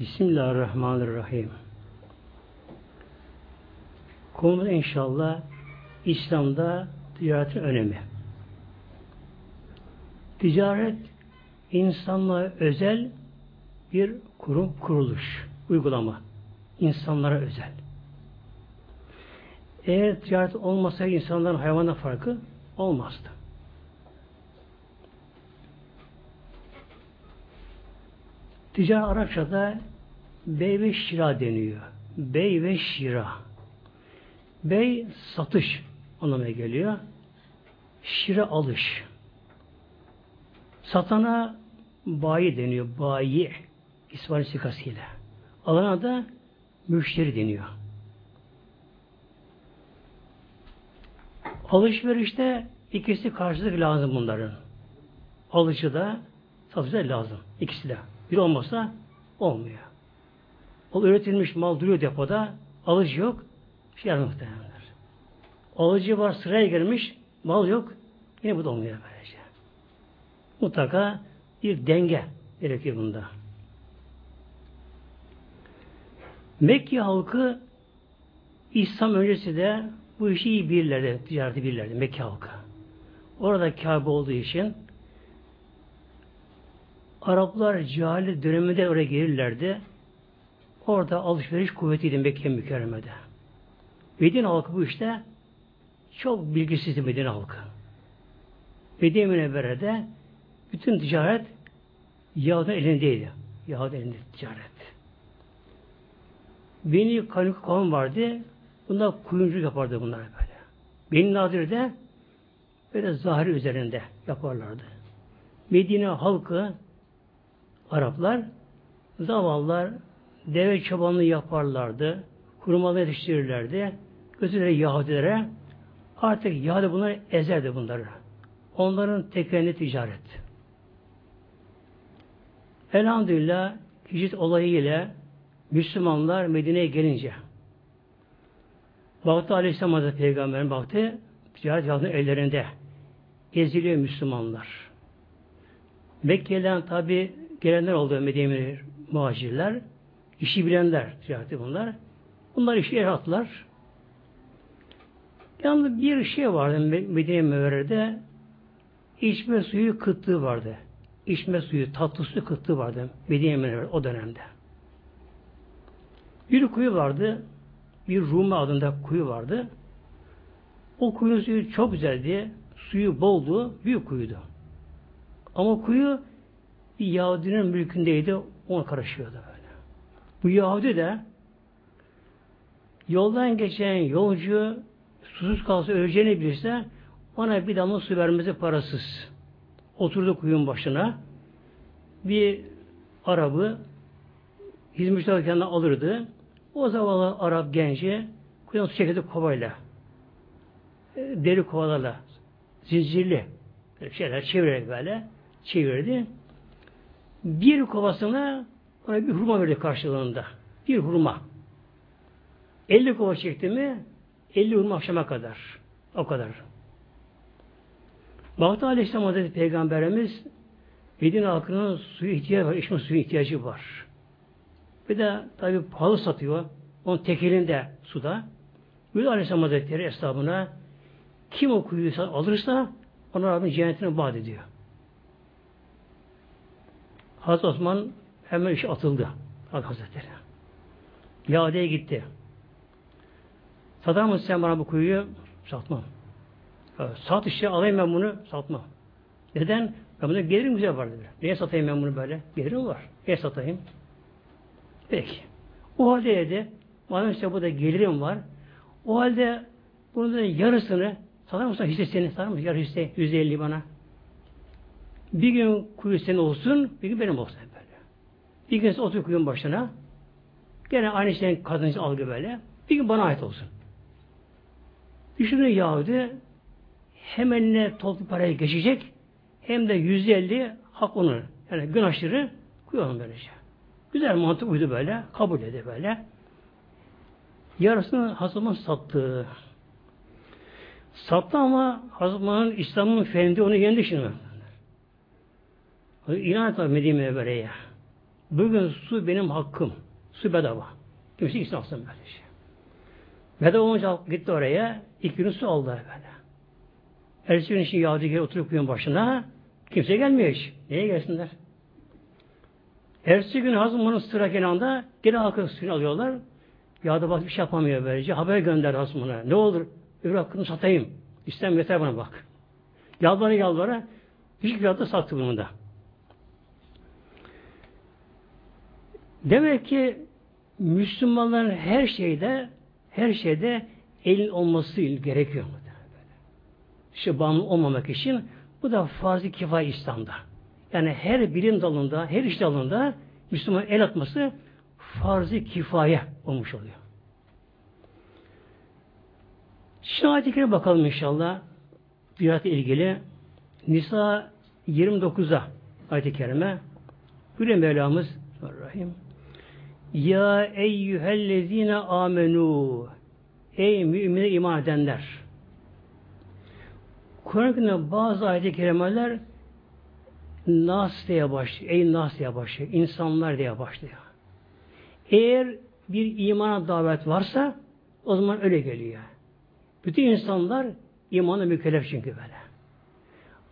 Bismillahirrahmanirrahim. Konumuz inşallah İslam'da ticaretin önemi. Ticaret insanlığa özel bir kurum, kuruluş, uygulama. İnsanlara özel. Eğer ticaret olmasaydı insanların hayvanla farkı olmazdı. Ticaret Arapçada bey ve şira deniyor. Bey ve şira. Bey satış anlamına geliyor. Şira alış. Satana bayi deniyor. Bayi. İsmail sikasıyla. Alana da müşteri deniyor. Alışverişte ikisi karşılık lazım bunların. Alıcı da satıcı da lazım. İkisi de. Bir olmasa olmuyor. O üretilmiş mal duruyor depoda. Alıcı yok. Şey muhtemelenler. Alıcı var sıraya girmiş. Mal yok. Yine bu da olmuyor böylece. Mutlaka bir denge gerekiyor bunda. Mekke halkı İslam öncesi de bu işi iyi bilirlerdi, ticareti bilirlerdi Mekke halkı. Orada Kabe olduğu için Araplar cahili döneminde oraya gelirlerdi. Orada alışveriş kuvvetiydi Mekke mükerremede. Medine halkı bu işte çok bilgisizdi Medine halkı. Medine Münevvere'de bütün ticaret Yahudi'nin elindeydi. Yahudi elinde ticaret. Beni Kanuk kavim vardı. Bunlar kuyumcu yapardı bunlar böyle. Beni Nadir'de böyle zahiri üzerinde yaparlardı. Medine halkı Araplar zavallar deve çobanlığı yaparlardı. Kurmalı yetiştirirlerdi. Götürürler Yahudilere. Artık Yahudi bunları ezerdi bunları. Onların tekelini ticaret. Elhamdülillah hicret olayı ile Müslümanlar Medine'ye gelince baktı Aleyhisselam Hazreti Peygamber'in baktı ticaret yardımı ellerinde eziliyor Müslümanlar. Mekke'den tabi gelenler oldu Medine'ye muhacirler. İşi bilenler ticareti bunlar. Bunlar işi yer attılar. Yalnız bir şey vardı Medine Mevre'de içme suyu kıtlığı vardı. İçme suyu, tatlı su kıtlığı vardı Medine Mevre o dönemde. Bir kuyu vardı. Bir Rumi adında kuyu vardı. O kuyunun suyu çok güzeldi. Suyu boldu. Büyük kuyuydu. Ama kuyu bir Yahudinin mülkündeydi. Ona karışıyordu. Bu Yahudi de yoldan geçen yolcu susuz kalsa öleceğini bilirse ona bir damla su vermesi parasız. Oturdu kuyunun başına. Bir Arabı hizmetçiler kendine alırdı. O zavallı Arap genci kuyudan su çekildi kovayla. E, deri kovalarla. Zincirli. Şeyler çevirerek böyle çevirdi. Bir kovasına ona bir hurma verdi karşılığında. Bir hurma. 50 kova çekti mi 50 hurma akşama kadar. O kadar. Bahtı Aleyhisselam Hazreti Peygamberimiz Medine halkının suyu ihtiyacı var, içme suyu ihtiyacı var. Bir de tabi pahalı satıyor. Onun tekelinde suda. Buyur Aleyhisselam Hazretleri esnafına kim o kuyuyu alırsa ona Rabbin cennetine vaat ediyor. Hazreti Osman hemen işe atıldı. Hazretleri. Yade'ye gitti. Satar mısın sen bana bu kuyuyu? Satmam. Sat işte alayım ben bunu. Satmam. Neden? Ben buna gelirim güzel var dedi. Niye satayım ben bunu böyle? Gelirim var. Niye satayım? Peki. O halde dedi, madem işte burada gelirim var, o halde bunun da yarısını satar mısın hissesini satar mısın? Yarı hisse, yüzde elli bana. Bir gün kuyu senin olsun, bir gün benim olsun. Bir gün otur kuyunun başına, gene aynı şeyin kazancı algı böyle, bir gün bana ait olsun. Düşünün Yahudi, hem eline toplu parayı geçecek, hem de yüzde elli hak onun. Yani gün aşırı onun böylece. Güzel mantık uydu böyle. Kabul edi böyle. Yarısını Hazım'ın sattı. Sattı ama Hazım'ın İslam'ın fendi onu yendi şimdi. İnan etti Medine Mevvere'ye. Bugün su benim hakkım. Su bedava. Kimse gitsin alsın böyle şey. Bedava olunca gitti oraya. İki gün su aldı böyle. Ertesi gün için Yahudi geri oturup kuyunun başına. Kimse gelmiyor hiç. Niye gelsinler? Ertesi gün Hazım onun sıra kenarında geri halkın suyunu alıyorlar. Ya da bak bir şey yapamıyor böylece. Haber gönder Hazım ona. Ne olur? Öbür hakkını satayım. İstem yeter bana bak. Yalvara yalvara hiçbir fiyatla sattı bunu da. Demek ki Müslümanların her şeyde her şeyde elin olması gerekiyor. İşte bağımlı olmamak için bu da farz-ı kifay İslam'da. Yani her bilim dalında, her iş dalında Müslüman el atması farz-ı kifaye olmuş oluyor. Şimdi ayet bakalım inşallah. Ziyaret ilgili. Nisa 29'a ayet-i kerime. Böyle Mevlamız Rahim. Ya eyyühellezine amenu Ey mümine iman edenler. Kur'an'ın bazı ayet-i kerimeler Nas diye başlıyor. Ey Nas diye başlıyor. İnsanlar diye başlıyor. Eğer bir imana davet varsa o zaman öyle geliyor. Bütün insanlar imana mükellef çünkü böyle.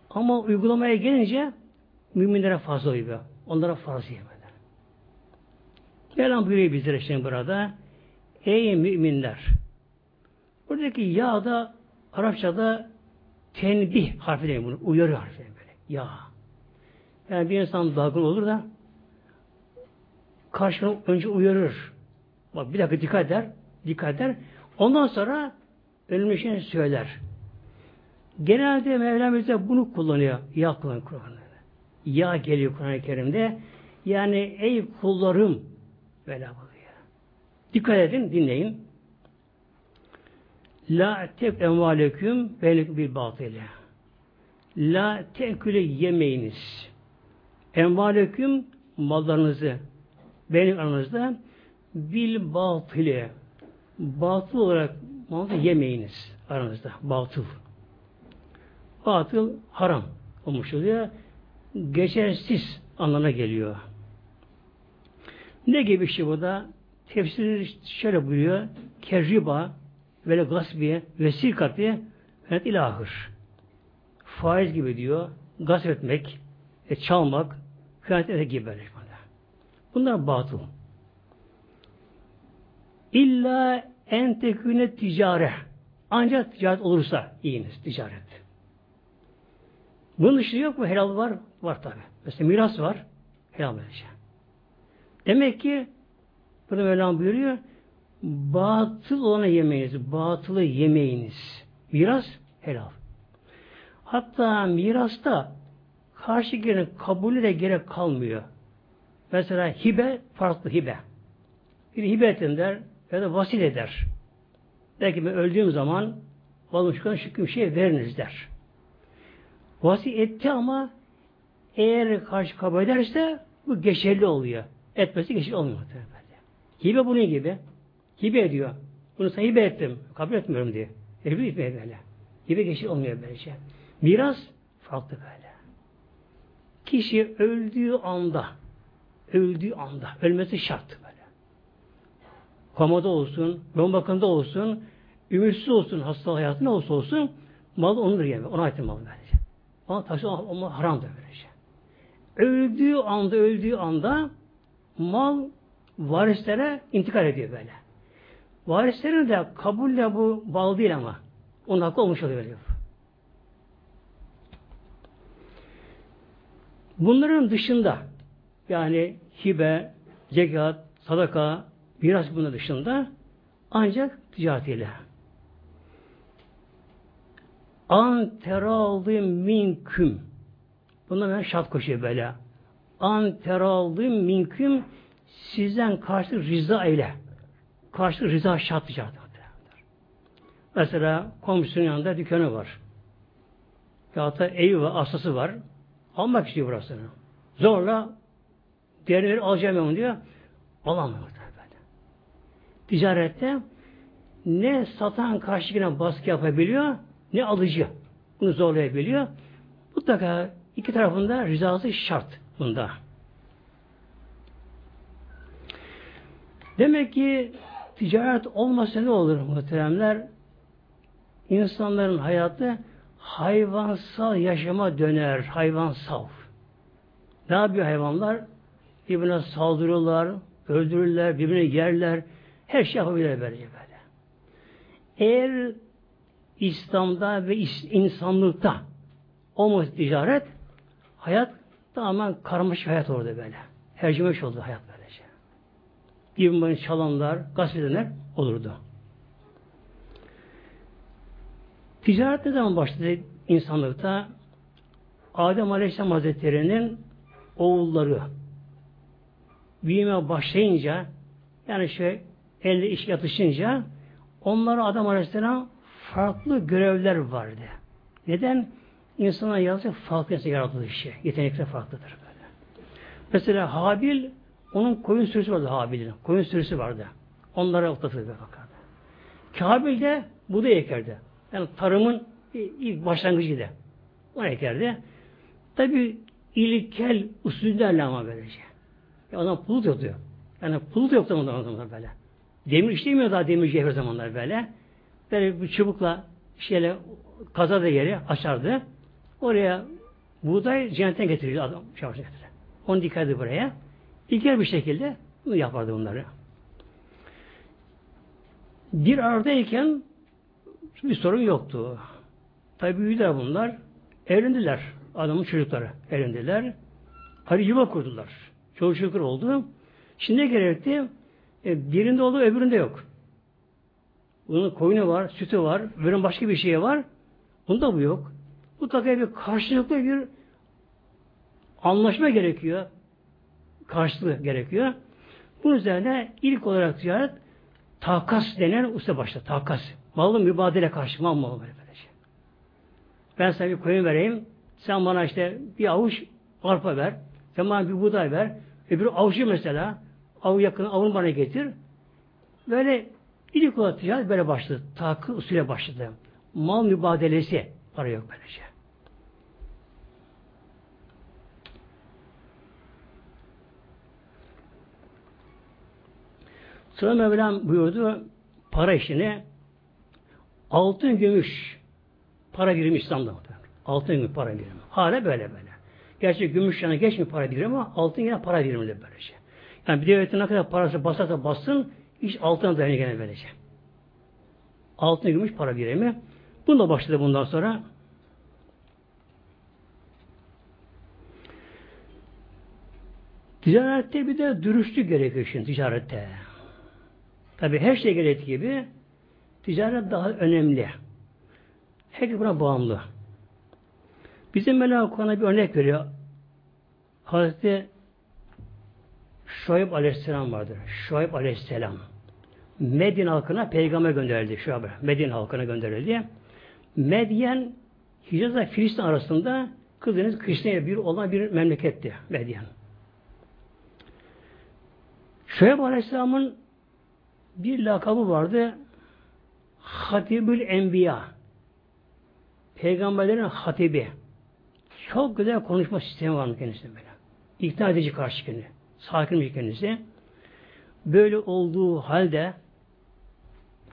Ama uygulamaya gelince müminlere fazla uyuyor. Onlara farz yemedi. Mevlam buyuruyor bizlere şimdi burada. Ey müminler! Buradaki ya da Arapçada tenbih harfi demek bunu. Uyarı harfi böyle. Ya. Yani bir insan dalgın olur da karşına önce uyarır. Bak bir dakika dikkat eder. Dikkat eder. Ondan sonra ölmüşün söyler. Genelde Mevlam bunu kullanıyor. Ya kullanıyor Kur'an'da. Ya geliyor Kur'an-ı Kerim'de. Yani ey kullarım böyle buluyor. Dikkat edin, dinleyin. La tek envaleküm belik bir batile. La teküle yemeyiniz. Envaleküm mallarınızı benim aranızda bil batile. Batıl olarak malı yemeyiniz aranızda. Batıl. Batıl haram olmuş oluyor. Geçersiz anlamına geliyor. Ne gibi şey bu da? Tefsiri şöyle buyuruyor. Kerriba böyle gasbiye vesikati evet ilahır. Faiz gibi diyor. Gasp etmek, e, çalmak, kıyamet etmek gibi böyle. Bunlar batıl. İlla en teküne ticare. Ancak ticaret olursa iyiniz ticaret. Bunun dışında yok mu? Helal var. Var tabi. Mesela miras var. Helal böylece. Demek ki burada Mevlam buyuruyor batıl olanı yemeyiniz. Batılı yemeyiniz. Miras helal. Hatta mirasta karşı gelen kabulü de gerek kalmıyor. Mesela hibe farklı hibe. Bir hibe ettim der ya da vasil eder. Belki ben öldüğüm zaman çıkan şu bir şey veriniz der. Vasil etti ama eğer karşı kabul ederse bu geçerli oluyor. Etmesi geçerli olmuyor. Hibe bunun gibi. Hibe ediyor. Bunu sana hibe ettim. Kabul etmiyorum diye. Hibe etmiyor böyle. Hibe geçerli olmuyor böylece. Miras farklı böyle. Kişi öldüğü anda öldüğü anda ölmesi şart böyle. Komada olsun, yoğun bakımda olsun, ümitsiz olsun, hasta hayatı ne olsa olsun mal onundur yani. Ona ait mal böylece. Ona taşı olma haramdır böylece. Öldüğü anda, öldüğü anda mal varislere intikal ediyor böyle. Varislerin de kabulle bu bağlı değil ama. Onun hakkı olmuş oluyor. Bunların dışında yani hibe, zekat, sadaka, miras bunun dışında ancak ticaretiyle. An teraldı minküm. Buna ben şart koşuyor böyle. An teraldı minküm sizden karşı rıza ile. Karşı rıza şart ticaret. Mesela komşunun yanında dükkanı var. Ya da evi var, asası var. Almak istiyor burasını. Zorla Diğerleri alacağım onu diyor. Alamıyor. Ticarette ne satan karşıkine baskı yapabiliyor ne alıcı. Bunu zorlayabiliyor. Mutlaka iki tarafında rızası şart bunda. Demek ki ticaret olmasa ne olur muhteremler? İnsanların hayatı hayvansal yaşama döner. Hayvansal. Ne yapıyor hayvanlar? Birbirine saldırıyorlar, öldürürler, birbirine yerler. Her şey yapabilirler böylece böyle. Eğer İslam'da ve insanlıkta olmaz ticaret, hayat tamamen karmaşık hayat orada böyle. Hercimeş oldu hayat böylece. Birbirine çalanlar, gasp olurdu. Ticaret ne zaman başladı insanlıkta? Adem Aleyhisselam Hazretleri'nin oğulları büyüme başlayınca yani şey elde iş yatışınca onlara Adam Aleyhisselam farklı görevler vardı. Neden? İnsana yaratı farklı yaratıldığı şey. Yetenekler farklıdır böyle. Mesela Habil onun koyun sürüsü vardı Habil'in. Koyun sürüsü vardı. Onlara otlatırdı bakardı. Kabil de buğday ekerdi. Yani tarımın ilk başlangıcıydı. Onu ekerdi. Tabi ilkel usullerle ama böylece. Ya adam pulut yapıyor. Yani pulut yoktu ondan zamanlar böyle. Demir işlemiyor daha demirci her zamanlar böyle. Böyle bir çubukla şeyle kaza da yeri açardı. Oraya buğday cennetten getirirdi adam. Şey. Onu dikerdi buraya. İlkel bir şekilde bunu yapardı bunları. Bir aradayken bir sorun yoktu. Tabi büyüdüler bunlar. Evlendiler. Adamın çocukları evlendiler. Hadi yuva kurdular. Çoluk çocuklar oldu. Şimdi ne gerekti? E, birinde oldu öbüründe yok. Bunun koyunu var, sütü var, öbürünün başka bir şeye var. Bunda bu yok. Bu takıya bir karşılıklı bir anlaşma gerekiyor. Karşılığı gerekiyor. Bunun üzerine ilk olarak ticaret takas denen usta başladı. Takas. Mallı mübadele karşı mal malı böyle böylece. Ben sana bir koyun vereyim. Sen bana işte bir avuç arpa ver. Sen bana bir buğday ver. Öbürü avcı mesela. Av yakın avını bana getir. Böyle ilk olarak ticaret böyle başladı. Takı usulü başladı. Mal mübadelesi. Para yok böylece. Sonra Mevlam buyurdu para işini altın gümüş para birimi İslam'da. Altın gümüş para birimi. Hala böyle böyle. Gerçi gümüş yana geçmiyor para birimi ama altın yine para birimidir böylece. Yani bir devletin ne kadar parası basarsa bassın hiç altına dayanıyor gene böylece. Altın gümüş para birimi. Bununla başladı bundan sonra. Ticarette bir de dürüstlük gerekiyor şimdi ticarette. Tabi her şey gerektiği gibi ticaret daha önemli. Herkes buna bağımlı. Bizim Mevla Kur'an'a bir örnek veriyor. Hazreti Şuayb Aleyhisselam vardır. Şuayb Aleyhisselam. Medin halkına peygamber gönderildi. Şuayb Medin halkına gönderildi. Medyen Hicaz'la Filistin arasında Kızınız kışlaya bir olan bir memleketti Medyen. Şuayb Aleyhisselam'ın bir lakabı vardı. Hatibül Enbiya. Peygamberlerin hatibi. Çok güzel konuşma sistemi var kendisinde böyle. İkna edici karşı kendisi. Sakin bir kendisi. Böyle olduğu halde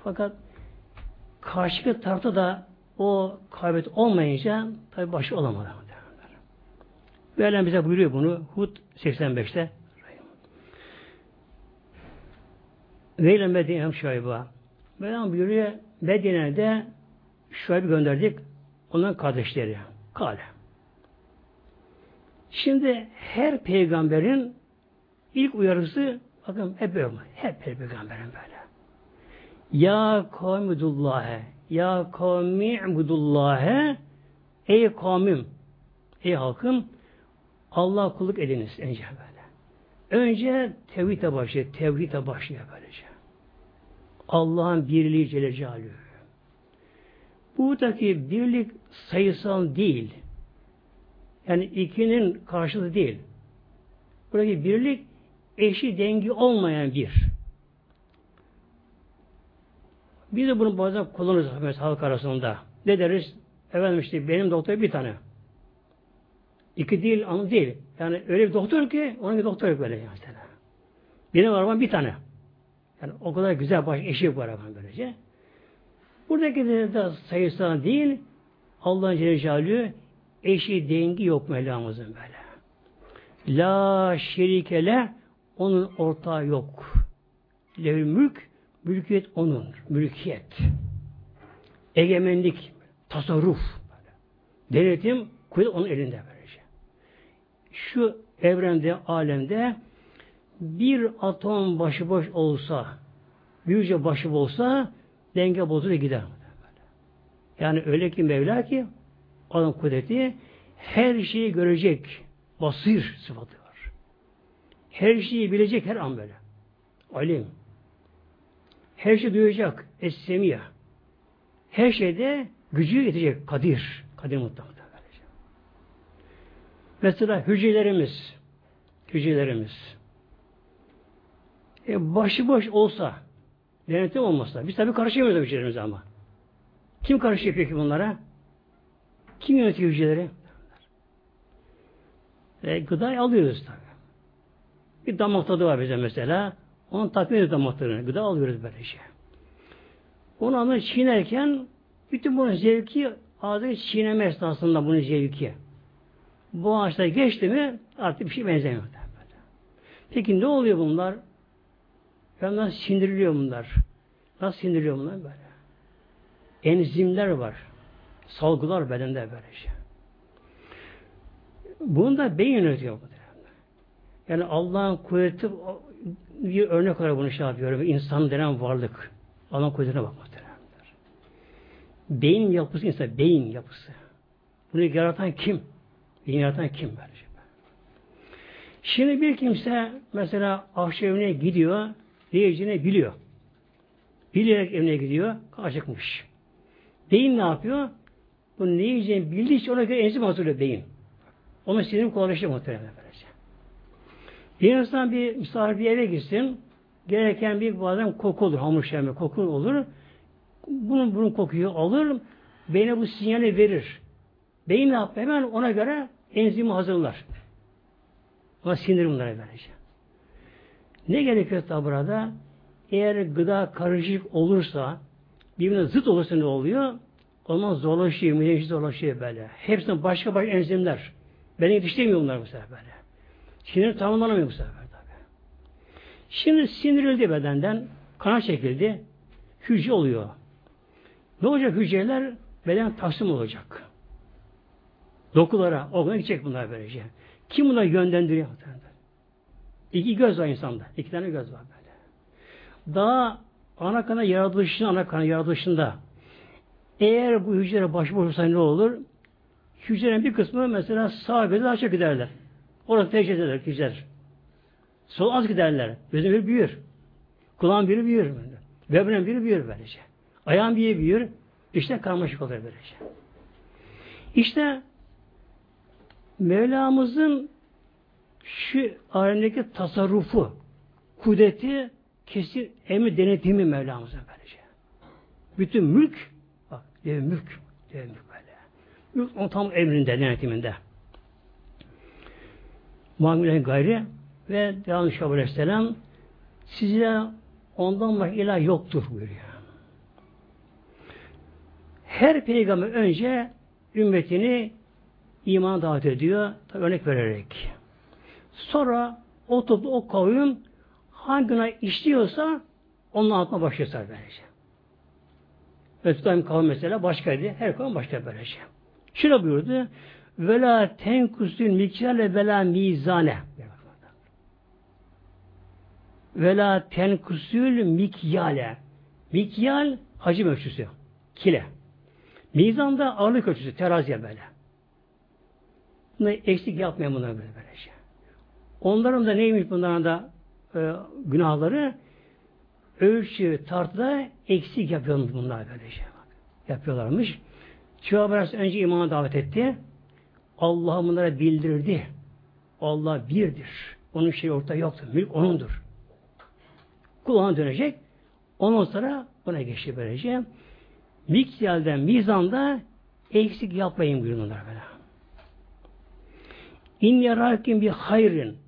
fakat karşı tarafta da o kaybet olmayınca tabi başı olamadı. Böyle bize buyuruyor bunu Hud 85'te. Veyle Medine'm Şuayb'a. Mevlam buyuruyor Medine'de Şuayb'ı gönderdik. Onların kardeşleri. Kale. Şimdi her peygamberin ilk uyarısı bakın hep böyle. Hep peygamberin böyle. Ya kavmidullâhe Ya kavmi'budullâhe Ey kavmim Ey halkım Allah kulluk ediniz önce böyle. Önce tevhide başlıyor. Tevhide başlıyor böylece. Allah'ın birliği Celle Celaluhu. Buradaki birlik sayısal değil. Yani ikinin karşılığı değil. Buradaki birlik eşi dengi olmayan bir. Biz de bunu bazen kullanırız mesela halk arasında. Ne deriz? Efendim işte benim doktor bir tane. İki değil, anı değil. Yani öyle bir doktor ki onun bir doktor yok böyle mesela. Benim arabam bir tane. Yani o kadar güzel baş eşi var efendim böylece. Buradaki de, sayısal değil Allah'ın Celle eşi dengi yok Mevlamızın böyle. La şerikele onun ortağı yok. Levül mülk mülkiyet onun. Mülkiyet. Egemenlik, tasarruf, denetim kuvvet onun elinde böylece. Şu evrende, alemde bir atom başıboş olsa, büyüce başı olsa denge bozulur gider. Yani öyle ki Mevla ki onun kudreti her şeyi görecek basir sıfatı var. Her şeyi bilecek her an böyle. Alim. Her şeyi duyacak. Es-semiye. Her şeyde gücü yetecek. Kadir. Kadir mutlaka. Mesela hücrelerimiz hücrelerimiz e, başıboş olsa denetim olmasa biz tabi karışamıyoruz hücrelerimize ama. Kim karışıyor peki bunlara? Kim yönetiyor hücreleri? E, gıdayı alıyoruz tabi. Bir damak tadı var bize mesela. Onu takip ediyoruz damak. Gıda alıyoruz böyle şey. Onu ama çiğnerken bütün bunun zevki ağzı çiğneme esnasında bunun zevki. Bu ağaçta geçti mi artık bir şey benzemiyor. Peki ne oluyor bunlar? Ya nasıl sindiriliyor bunlar? Nasıl sindiriliyor bunlar böyle? Enzimler var. Salgılar bedende böyle şey. Bunu da beyin yönetiyor bu. Yani Allah'ın kuvveti bir örnek olarak bunu şey yapıyorum. İnsan denen varlık. Allah'ın kuvvetine bakmak Beyin yapısı insan, beyin yapısı. Bunu yaratan kim? Beyin yaratan kim böyle şey? Şimdi bir kimse mesela akşam evine gidiyor, diyeceğini biliyor. Bilerek evine gidiyor, acıkmış. Beyin ne yapıyor? Bu ne yiyeceğini bildiği için ona göre enzim hazırlıyor beyin. Onun sinirim kolaylaşıyor muhtemelen böylece. Bir insan bir misafir bir eve gitsin, gereken bir bazen koku olur, hamur şerme koku olur. Bunun bunun kokuyu alır, beyne bu sinyali verir. Beyin ne yapıyor? Hemen ona göre enzimi hazırlar. Ona sinir bunlara verecek. Ne gerekiyor tabi burada? Eğer gıda karışık olursa, birbirine zıt olursa ne oluyor? O zaman zorlaşıyor, mide zorlaşıyor böyle. Hepsinin başka başka enzimler. Beni yetiştirmiyor bunlar bu sefer böyle. Sinir tamamlanamıyor bu sefer tabi. Şimdi sindirildi bedenden, kana çekildi, hücre oluyor. Ne olacak hücreler? Beden taksim olacak. Dokulara, organa gidecek bunlar böylece. Kim buna yönlendiriyor? İki göz var insanda. İki tane göz var böyle. Daha ana kana yaratılışında, ana kana yaratılışında eğer bu hücre olsa ne olur? Hücrenin bir kısmı mesela sağ göze açık giderler. Orası tercih ederler hücreler. Sol az giderler. Gözün biri büyür. Kulağın biri büyür. Böbreğin biri büyür böylece. Ayağın biri büyür. İşte karmaşık oluyor böylece. İşte Mevlamızın şu alemdeki tasarrufu, kudreti kesin emir denetimi Mevlamızın böylece. Bütün mülk, bak dev mülk, dev mülk böyle. Mülk onun tam emrinde, denetiminde. Muhammed'in gayri ve Devam Şabu Aleyhisselam size ondan başka ilah yoktur buyuruyor. Her peygamber önce ümmetini iman davet ediyor. Örnek vererek. Sonra o toplu o kavim hangi günah işliyorsa onun altına başlıyorlar böylece. Mesutayim kavim mesela başkaydı. Her kavim başka böylece. Şöyle buyurdu. Vela tenkusün miktarle vela mizane. Vela tenkusül mikyale. Mikyal hacim ölçüsü. Kile. Mizanda ağırlık ölçüsü. Teraziye böyle. Buna eksik yapmayan bunlar böyle böyle şey. Onların da neymiş bunların da e, günahları? Ölçü, tartıda eksik yapıyorlar bunlar böyle şey. Yapıyorlarmış. Çoğu önce imana davet etti. Allah bunlara bildirdi. Allah birdir. Onun şeyi ortada yoktur. Mülk O'nundur. Kulağına dönecek. Ondan sonra buna geçti böylece. Mikyalden, mizanda eksik yapmayın buyurunlar böyle. İn yarakim bir hayrin.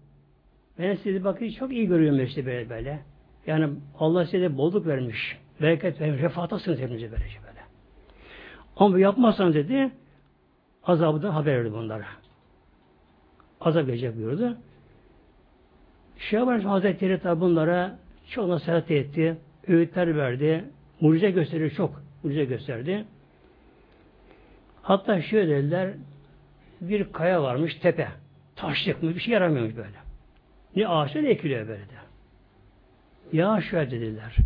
Ben sizi bakın çok iyi görüyorum işte böyle böyle. Yani Allah size bolluk vermiş. Bereket vermiş. Refahatasınız hepinize böylece böyle. Ama yapmazsanız dedi azabından haber verdi bunlara. Azap gelecek buyurdu. Şaban Hazretleri tabi bunlara çok nasihat etti. Öğütler verdi. Mucize gösteriyor çok. Mucize gösterdi. Hatta şöyle dediler bir kaya varmış tepe. Taşlık mı bir şey yaramıyormuş böyle. Ne ağaçlar ekiliyor böyle de. Ya şöyle dediler.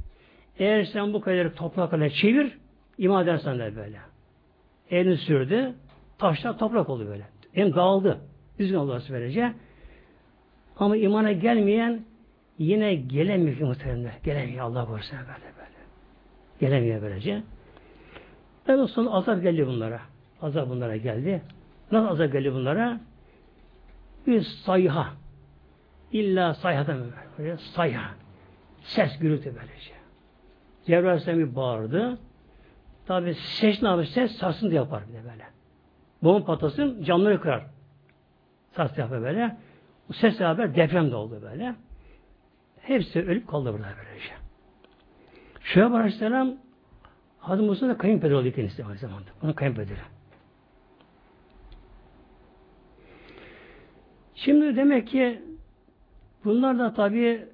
Eğer sen bu kayaları toprakla çevir iman edersen de böyle. Elini sürdü. Taşlar toprak oldu böyle. Hem dağıldı. Üzgün oldu böylece. Ama imana gelmeyen yine gelemiyor ki muhtemelen. Gelemiyor Allah korusun böyle böyle. Gelemiyor böylece. En son azap geldi bunlara. Azap bunlara geldi. Nasıl azap geldi bunlara? Bir sayha. İlla sayhadan böyle sayha. Ses gürültü böylece. Cebrail Aleyhisselam bağırdı. Tabi ses ne yapar? Ses sarsıntı yapar bir de böyle. Bomba patlasın camları kırar. Sarsıntı yapar böyle. Bu ses haber deprem de oldu böyle. Hepsi ölüp kaldı burada böylece. Şuayb Aleyhisselam Hazreti Musa da kayınpeder oldu kendisi aynı zamanda. Onun kayınpederi. Şimdi demek ki bunlar da tabi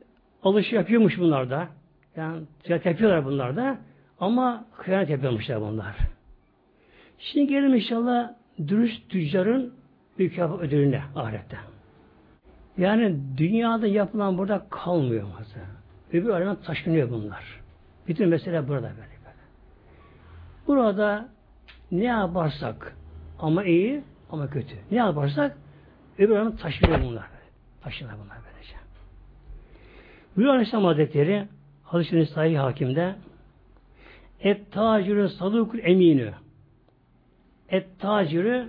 alış yapıyormuş bunlar da. Yani ticaret yapıyorlar bunlar da. Ama hıyanet yapıyormuşlar bunlar. Şimdi gelelim inşallah dürüst tüccarın mükafat ödülüne ahirette. Yani dünyada yapılan burada kalmıyor mesela. Öbür aleme taşınıyor bunlar. Bütün mesele burada böyle böyle. Burada ne yaparsak ama iyi ama kötü. Ne yaparsak öbür aleme taşınıyor bunlar. Taşınıyor bunlar. Buyur Aleyhisselam Hazretleri Hadis-i Sahih Hakim'de Et tacirü sadukul eminü Et tacirü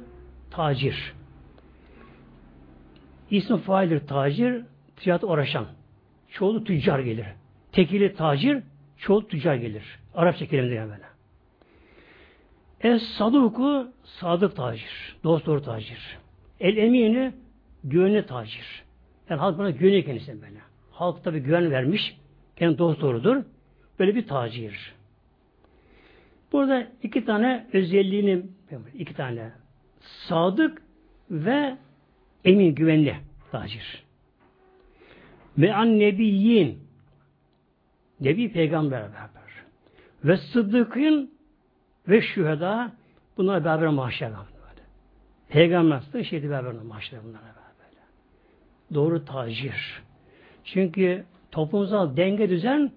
tacir. İsmi faildir tacir, ticaret uğraşan. Çoğulu tüccar gelir. Tekili tacir, çoğulu tüccar gelir. Arapça kelimede yani böyle. Es saduku sadık tacir. Dost doğru tacir. El emini güvenli tacir. Yani halk buna güveniyor kendisine böyle. Halk tabi güven vermiş. Kendi dost doğrudur. Böyle bir tacir. Burada iki tane özelliğini iki tane sadık ve emin güvenli tacir. Ve an nebiyyin Nebi peygamber beraber. Ve sıddıkın ve şüheda bunlar beraber mahşer Peygamber sıddık şeydi beraber mahşer bunlar beraber. Doğru tacir. Çünkü toplumsal denge düzen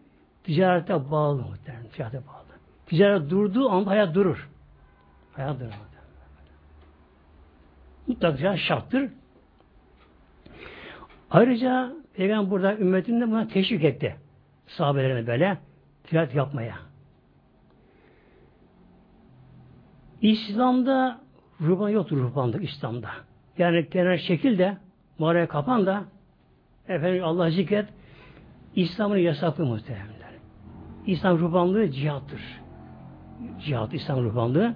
ticarete bağlı muhtemelen. Ticarete bağlı. Ticaret durduğu anda hayat durur. Hayat durur. Mutlaka şarttır. Ayrıca Peygamber burada ümmetinde buna teşvik etti. Sahabelerine böyle ticaret yapmaya. İslam'da ruhban yoktur ruhbanlık İslam'da. Yani genel şekilde mağaraya kapan da efendim Allah zikret İslam'ın yasaklı muhteremler. İslam ruhbanlığı cihattır. Cihat, İslam ruhbanlığı.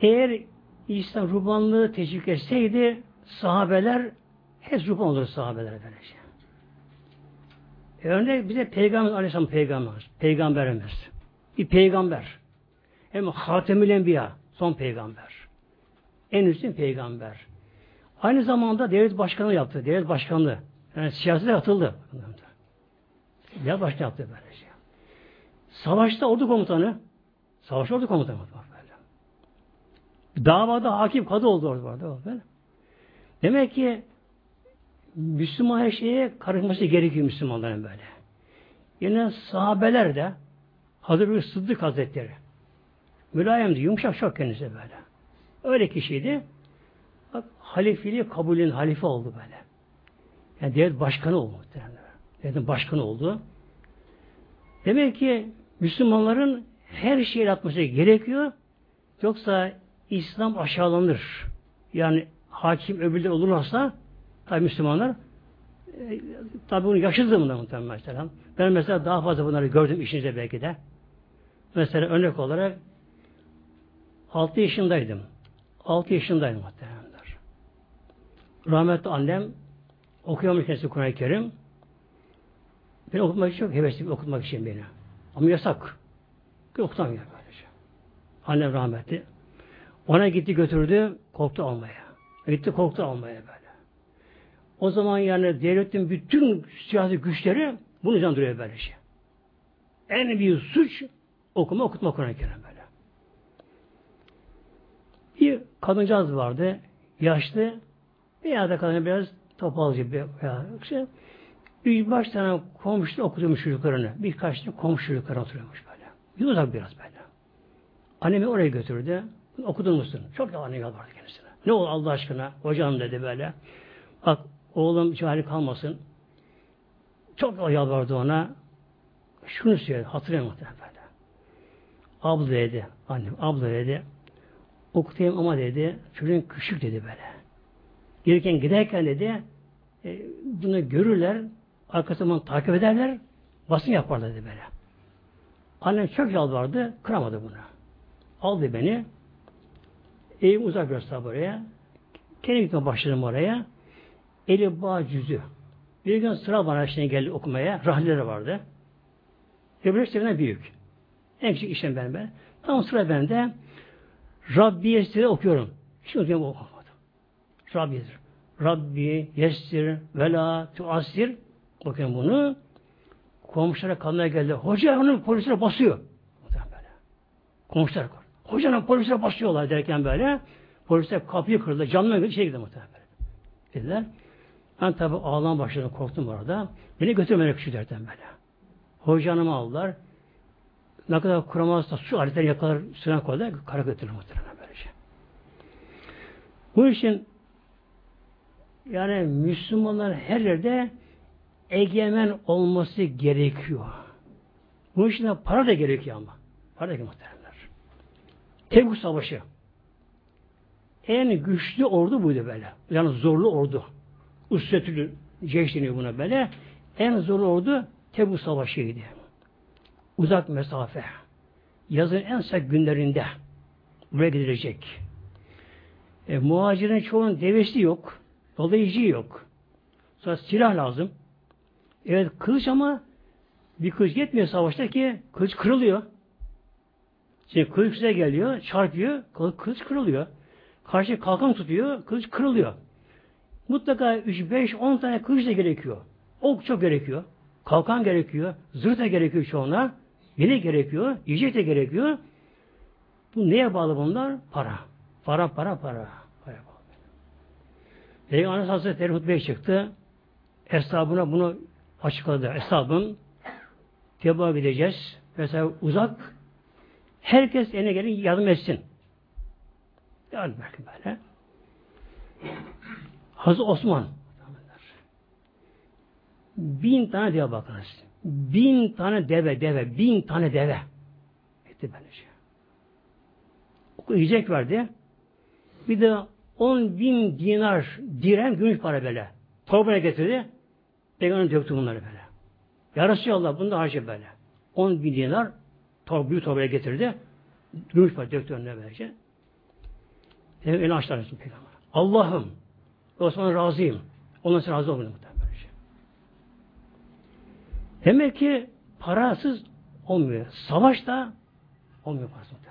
Eğer İslam ruhbanlığı teşvik etseydi sahabeler hep ruhban olur sahabeler böylece. E örnek bize Peygamber Aleyhisselam peygamber, peygamberimiz. Bir peygamber. Hem Hatemül Enbiya, son peygamber. En üstün peygamber. Aynı zamanda devlet başkanı yaptı. Devlet başkanlığı. Yani siyasete atıldı. Devlet başkanı yaptı böyle şey. Savaşta ordu komutanı. Savaşta ordu komutanı. Böyle. Davada hakim kadı oldu orada. Böyle. Demek ki Müslüman her şeye karışması gerekiyor Müslümanların böyle. Yine sahabeler de Hazreti Sıddık Hazretleri mülayimdi, yumuşak çok kendisi böyle. Öyle kişiydi. Bak halifeliği kabulün halife oldu böyle. Yani devlet başkanı oldu. Devletin başkanı oldu. Demek ki Müslümanların her şeyi atması gerekiyor. Yoksa İslam aşağılanır. Yani hakim öbürler olurlarsa tabi Müslümanlar e, tabi bunu yaşadım da muhtemelen mesela. Ben mesela daha fazla bunları gördüm işinizde belki de. Mesela örnek olarak 6 yaşındaydım. 6 yaşındaydım muhtemelenler. Rahmetli annem okuyormuş kendisi Kur'an-ı Kerim. Beni okutmak için çok hevesli okutmak için beni. Ama yasak. Okutamıyor böylece. Annem rahmetli. Ona gitti götürdü, korktu almaya. Gitti korktu almaya böyle. O zaman yani devletin bütün siyasi güçleri bunu üzerine duruyor böylece. En büyük suç okuma okutma Kur'an-ı Kerim böyle. Bir kadıncağız vardı, yaşlı, veya da kadın biraz bir veya şey. Bir baş tane komşu okutuyormuş çocuklarını. Birkaç tane komşu çocuklarına oturuyormuş böyle. Bir uzak biraz böyle. Annemi oraya götürdü. Okudun musun? Çok da anne yalvardı kendisine. Ne olur Allah aşkına? Hocam dedi böyle. Bak oğlum cahil kalmasın. Çok da yalvardı ona. Şunu söyledi. Hatırlayın muhtemelen böyle. Abla dedi. Annem abla dedi. Okutayım ama dedi. Çocuğun küçük dedi böyle. Gelirken giderken dedi e, bunu görürler arkasından takip ederler basın yaparlar dedi böyle. Annem çok yalvardı. Kıramadı bunu. Aldı beni. Evim uzak biraz daha buraya. Kendim gitmeye başladım oraya. Eli bağ cüzü. Bir gün sıra bana işte geldi okumaya. Rahlileri vardı. Öbürü işte büyük. En küçük işlem ben ben. Tam sıra bende. Rabbi Yesir'i okuyorum. Hiç okuyorum okumadım. Rabbi Yesir vela tuasir okuyorum bunu. Komşulara kalmaya geldi. Hoca onun polisine basıyor. Böyle. Komşular Hocanın polisler basıyorlar derken böyle polisler kapıyı kırdı. Camdan bir şey girdi muhtemelen. Dediler. Ben tabi ağlam başladım. Korktum orada. Beni götürmeye küçük derden böyle. Hocanımı aldılar. Ne kadar kuramazsa su aletleri yakalar süren koydular. Kara götürür muhtemelen böylece. Bu için yani Müslümanlar her yerde egemen olması gerekiyor. Bu için para da gerekiyor ama. Para da gerekiyor Tebuk Savaşı. En güçlü ordu buydu böyle. Yani zorlu ordu. Üsretülü ceş deniyor buna böyle. En zorlu ordu Tebuk Savaşı'ydı. Uzak mesafe. Yazın en sıcak günlerinde buraya gidilecek. E, muhacirin çoğunun devesi yok. Dolayıcı yok. Sonra silah lazım. Evet kılıç ama bir kılıç yetmiyor savaşta ki kılıç kırılıyor. Şimdi kılıç size geliyor, çarpıyor, kılıç kırılıyor. Karşı kalkan tutuyor, kılıç kırılıyor. Mutlaka 3, 5, 10 tane kılıç da gerekiyor. Ok çok gerekiyor. Kalkan gerekiyor. Zırh da gerekiyor çoğuna. Yine gerekiyor. Yiyecek de gerekiyor. Bu neye bağlı bunlar? Para. Para, para, para. Peygamber Hazretleri hutbeye çıktı. Hesabına bunu açıkladı. Hesabın Tebaa gideceğiz. Mesela uzak Herkes eline gelin yardım etsin. Yani böyle. Hazreti Osman bin tane deve bakınız. Bin tane deve, deve, bin tane deve. Etti böylece. O yiyecek verdi. Bir de on bin dinar direm gümüş para böyle. Torbaya getirdi. Peygamber döktü bunları böyle. Ya Resulallah bunu da harca böyle. On bin dinar Tor, büyük torbaya getirdi. Gümüş para döktü önüne böylece. Elini açtılar peygamber. Allah'ım Osman razıyım. Ondan sonra razı olmadı böylece. Demek ki parasız olmuyor. Savaş da olmuyor parasız.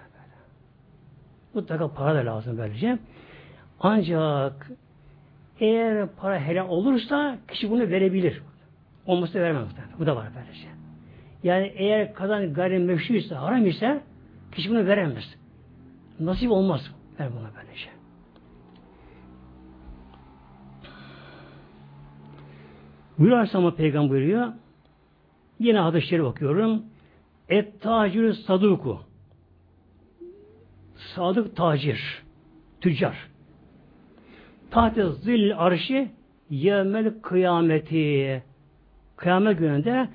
Mutlaka para da lazım böylece. Ancak eğer para helal olursa kişi bunu verebilir. Olması vermez. Bu da var böylece. Yani eğer kazan gayrimeşru ise, haram ise kişi bunu veremez. Nasip olmaz. Ver buna böyle şey. Buyuruyor Aleyhisselam Peygamber buyuruyor. Yine hadisleri bakıyorum. Et tacir saduku. Sadık tacir. Tüccar. Tahte zil arşi yevmel kıyameti. Kıyamet gününde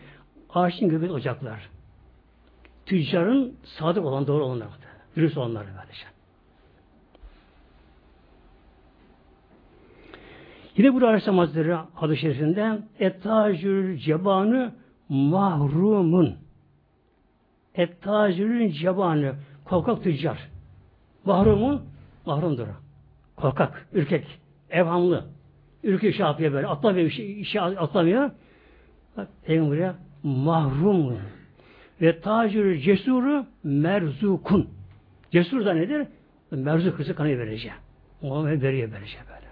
Arşın göbeği ocaklar. Tüccarın sadık olan doğru olanlar. Dürüst olanlar böylece. Yine burada Aleyhisselam Hazretleri adı şerifinde Ettacül cebanı mahrumun Ettacülün cebanı korkak tüccar. Mahrumun mahrumdur. Korkak, ürkek, evhamlı. Ürkek şey yapıyor böyle. Atlamıyor, şey, şey atlamıyor. Bak, Peygamber mahrumun. Ve tacir cesuru merzukun. Cesur da nedir? Merzuk kızı kanı vereceğim. Ona veriyor vereceğim böyle.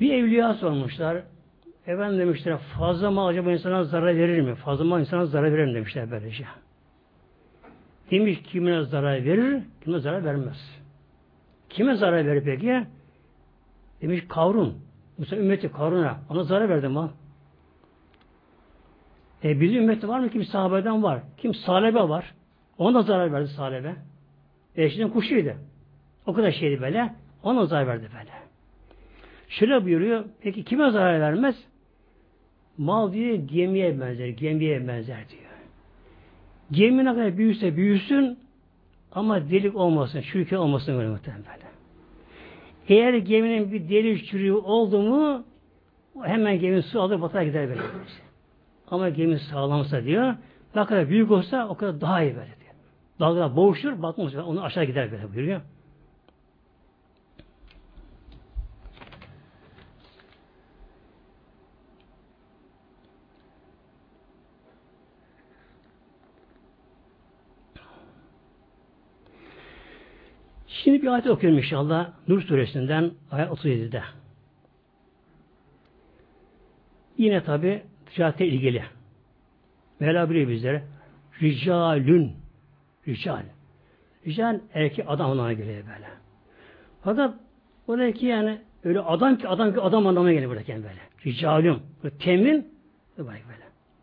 Bir evliya sormuşlar. Efendim demişler fazla mal acaba insana zarar verir mi? Fazla mal insana zarar verir mi demişler böylece. Demiş kimine zarar verir, kime zarar vermez. Kime zarar verir peki? Demiş kavrun. Musa ümmeti kavruna. Ona zarar verdi mal. E bizim ümmette var mı? Kim sahabeden var. Kim salebe var. Ona zarar verdi salebe. Eşinin kuşuydu. O kadar şeydi böyle. Ona zarar verdi böyle. Şöyle buyuruyor. Peki kime zarar vermez? Mal diyor gemiye benzer. Gemiye benzer diyor. Gemi ne kadar büyüse büyüsün ama delik olmasın. Çürük olmasın böyle muhtemelen. Eğer geminin bir delik çürüğü oldu mu hemen gemi su alır batar gider böyle. Ama gemi sağlamsa diyor ne kadar büyük olsa o kadar daha iyi böyle diyor. Dalgalar boğuşur batmaz. Onu aşağı gider böyle buyuruyor. Bir ayet okuyorum inşallah. Nur suresinden ayet 37'de. Yine tabi ticarete ilgili. Mevla biliyor bizlere. Ricalün. Rical. Rical erkek adam anlamına geliyor böyle. Fakat buradaki yani öyle adam ki adam ki adam anlamına geliyor buradaki yani böyle. Ricalün. Temin böyle.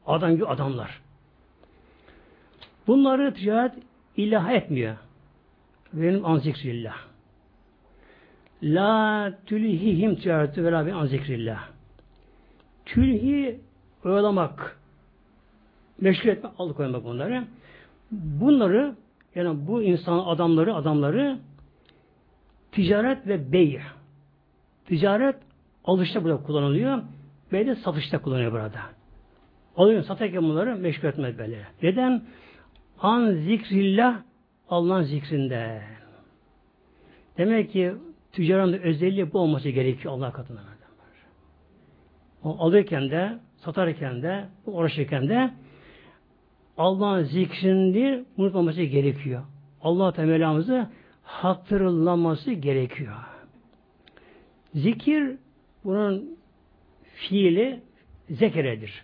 Adam gibi adamlar. Bunları ticaret ilah etmiyor. Benim an zikrillah. La tülhihim ticareti ve la an zikrillah. Tülhi oyalamak, meşgul etmek, alıkoymak bunları. Bunları yani bu insan adamları adamları ticaret ve bey. Ticaret alışta burada kullanılıyor. Bey de satışta kullanıyor burada. Alıyor satarken bunları meşgul etmez böyle. Neden? An zikrillah Allah'ın zikrinde. Demek ki tüccarın özelliği bu olması gerekiyor Allah katında. O alırken de, satarken de, uğraşırken de Allah'ın zikrini unutmaması gerekiyor. Allah Teala'mızı hatırlaması gerekiyor. Zikir bunun fiili zekeredir.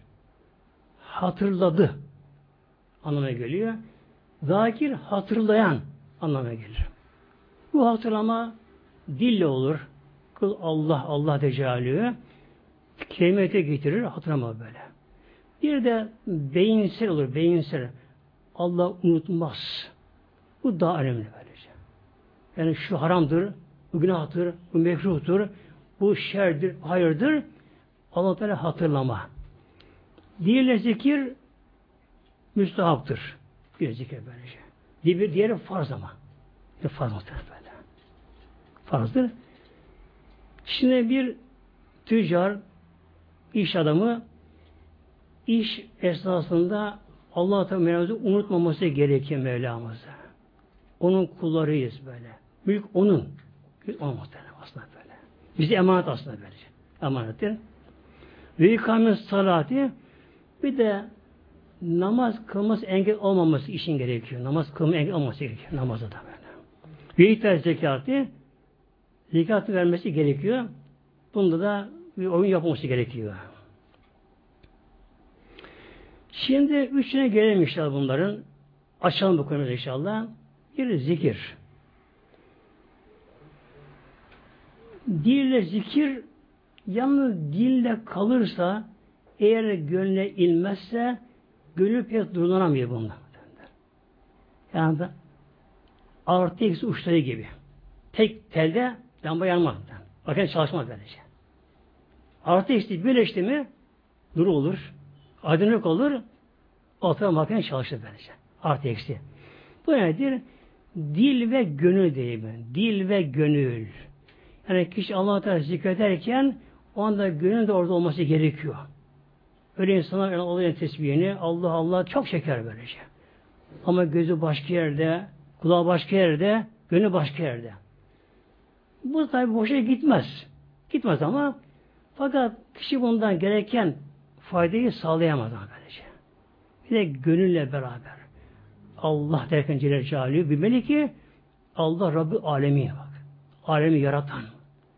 Hatırladı anlamına geliyor. Zakir hatırlayan anlamına gelir. Bu hatırlama dille olur. Kıl Allah, Allah Teala'yı kelimete getirir, hatırlama böyle. Bir de beyinsel olur, beyinsel. Allah unutmaz. Bu daha önemli böylece. Yani şu haramdır, bu günahtır, bu mekruhtur, bu şerdir, hayırdır. Allah hatırlama. Diğerle zikir müstahaptır. Bir zikir böylece. Diğeri, diğeri farz ama. Bir farz muhtemelen böyle. Farzdır. Şimdi bir tüccar, iş adamı iş esnasında Allah Teala'yı unutmaması gerekiyor Mevlamızı. Onun kullarıyız böyle. Mülk onun. Mülk onun muhtemelen aslında böyle. Bize emanet aslında böylece. Emanettir. Ve ikamet salati bir de namaz kılması engel olmaması için gerekiyor. Namaz kılma engel olmaması gerekiyor. Namazda da böyle. Ve itaat zekatı zekatı vermesi gerekiyor. Bunda da bir oyun yapılması gerekiyor. Şimdi üçüne gelelim inşallah bunların. Açalım bu konuyu inşallah. Bir zikir. Dille zikir yalnız dille kalırsa eğer gönle ilmezse gönül pek durulanamıyor bunda. Yani da artı eksi uçları gibi. Tek telde lamba yanmaz. Bakın çalışmaz böylece. Artı eksi birleşti mi duru olur. Aydınlık olur. Ortada makine çalışır böylece. Artı eksi. Bu nedir? Dil ve gönül diyeyim ben. Dil ve gönül. Yani kişi Allah'a zikrederken o anda gönül de orada olması gerekiyor. Öyle insanlar yani Allah'ın tesbihini Allah Allah çok şeker böylece. Ama gözü başka yerde, kulağı başka yerde, gönlü başka yerde. Bu tabi boşa gitmez. Gitmez ama fakat kişi bundan gereken faydayı sağlayamaz ama böylece. Bir de gönülle beraber. Allah derken Celle Celaluhu bilmeli ki Allah Rabbi alemi bak. Alemi yaratan,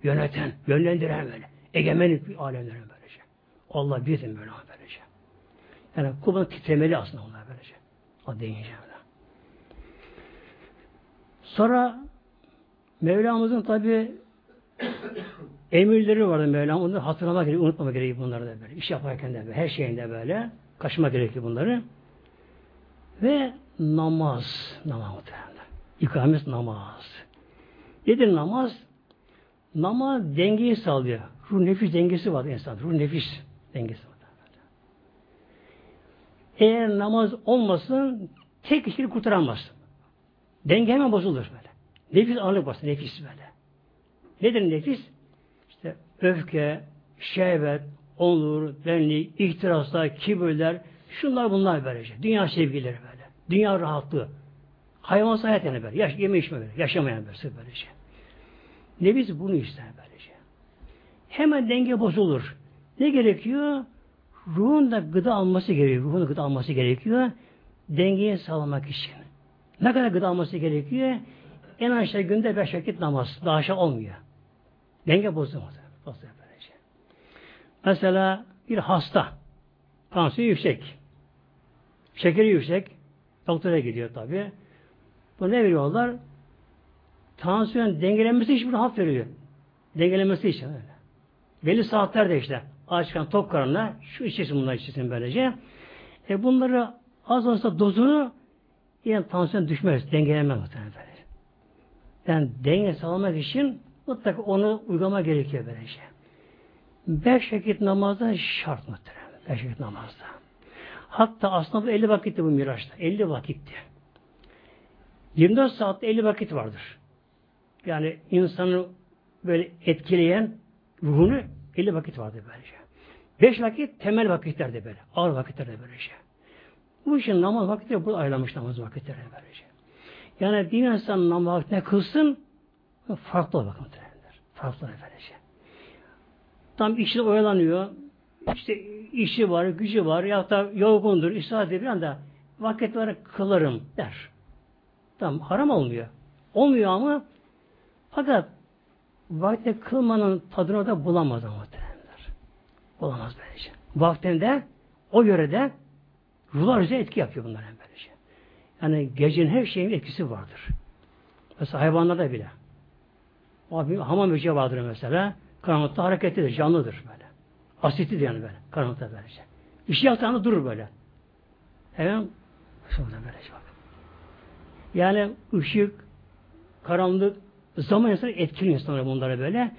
yöneten, yönlendiren böyle. Egemenlik bir alemlerin böylece. Allah bizim böyle. Yani kulun titremeli aslında onlar böylece. O deyince. Sonra Mevlamızın tabi emirleri vardı Mevlam. Onları hatırlamak gerekiyor, unutmamak gerekiyor bunları da böyle. İş yaparken de böyle, her şeyinde böyle. Kaçmak gerekiyor bunları. Ve namaz. Namaz muhtemelen. İkamet namaz. Nedir namaz? Namaz dengeyi sağlıyor. Ruh nefis dengesi var insan. Ruh nefis dengesi var. Eğer namaz olmasın tek kişiyi kurtaramaz. Denge hemen bozulur böyle. Nefis ağırlık bastı. Nefis böyle. Nedir nefis? İşte öfke, şehvet, onur, benlik, ihtiraslar, kibirler, şunlar bunlar böylece. Dünya sevgileri böyle. Dünya rahatlığı. Hayvan hayat yani böyle. Yaş, yeme içme böyle. Yaşamayan böyle. böylece. Nefis bunu ister böylece. Hemen denge bozulur. Ne gerekiyor? Ruhun da gıda alması gerekiyor. Ruhun da gıda alması gerekiyor. Dengeyi sağlamak için. Ne kadar gıda alması gerekiyor? En aşağı günde beş vakit namaz. Daha aşağı olmuyor. Denge bozulmaz. Mesela bir hasta. Tansiyon yüksek. Şekeri yüksek. Doktora gidiyor tabi. Bu ne veriyorlar? Tansiyon dengelenmesi için bir hap veriyor. Dengelenmesi için öyle. Belli saatlerde işte açkan top karnına şu içesin bunlar içesin böylece. E bunları az olsa dozunu yine tansiyon düşmez, dengelenmez muhtemelen böyle. Yani denge sağlamak için mutlaka onu uygulama gerekiyor böylece. Beş vakit namazda şart muhtemelen. Beş vakit namazda. Hatta aslında bu 50 vakitti bu Miraç'ta. 50 vakitti. 24 saatte 50 vakit vardır. Yani insanı böyle etkileyen ruhunu 50 vakit vardır böylece. 5 vakit temel vakitlerde böyle. Ağır vakitlerde böylece. Bu için namaz vakitleri burada ayrılmış namaz vakitleri böylece. Yani bir insan namaz ne kılsın farklı bakın muhtemelenler. Farklı böylece. Tam işi oyalanıyor. İşte işi var, gücü var ya da yorgundur, istirahat bir anda vakit var kılarım der. Tamam haram olmuyor. Olmuyor ama fakat vakti kılmanın tadını da bulamaz ama muhtemelenler. Bulamaz böylece. Vaktinde o yörede ruhlar üzerine etki yapıyor bunlar hem böylece. Yani gecenin her şeyin etkisi vardır. Mesela hayvanlarda bile. Abi hamam böceği vardır mesela. Karanlıkta hareketlidir, canlıdır böyle. Asitlidir yani böyle. Karanlıkta böylece. İşi yaptığında durur böyle. Hemen şurada böylece bak. Yani ışık, karanlık, zaman insanı etkili insanlar bunlara böyle.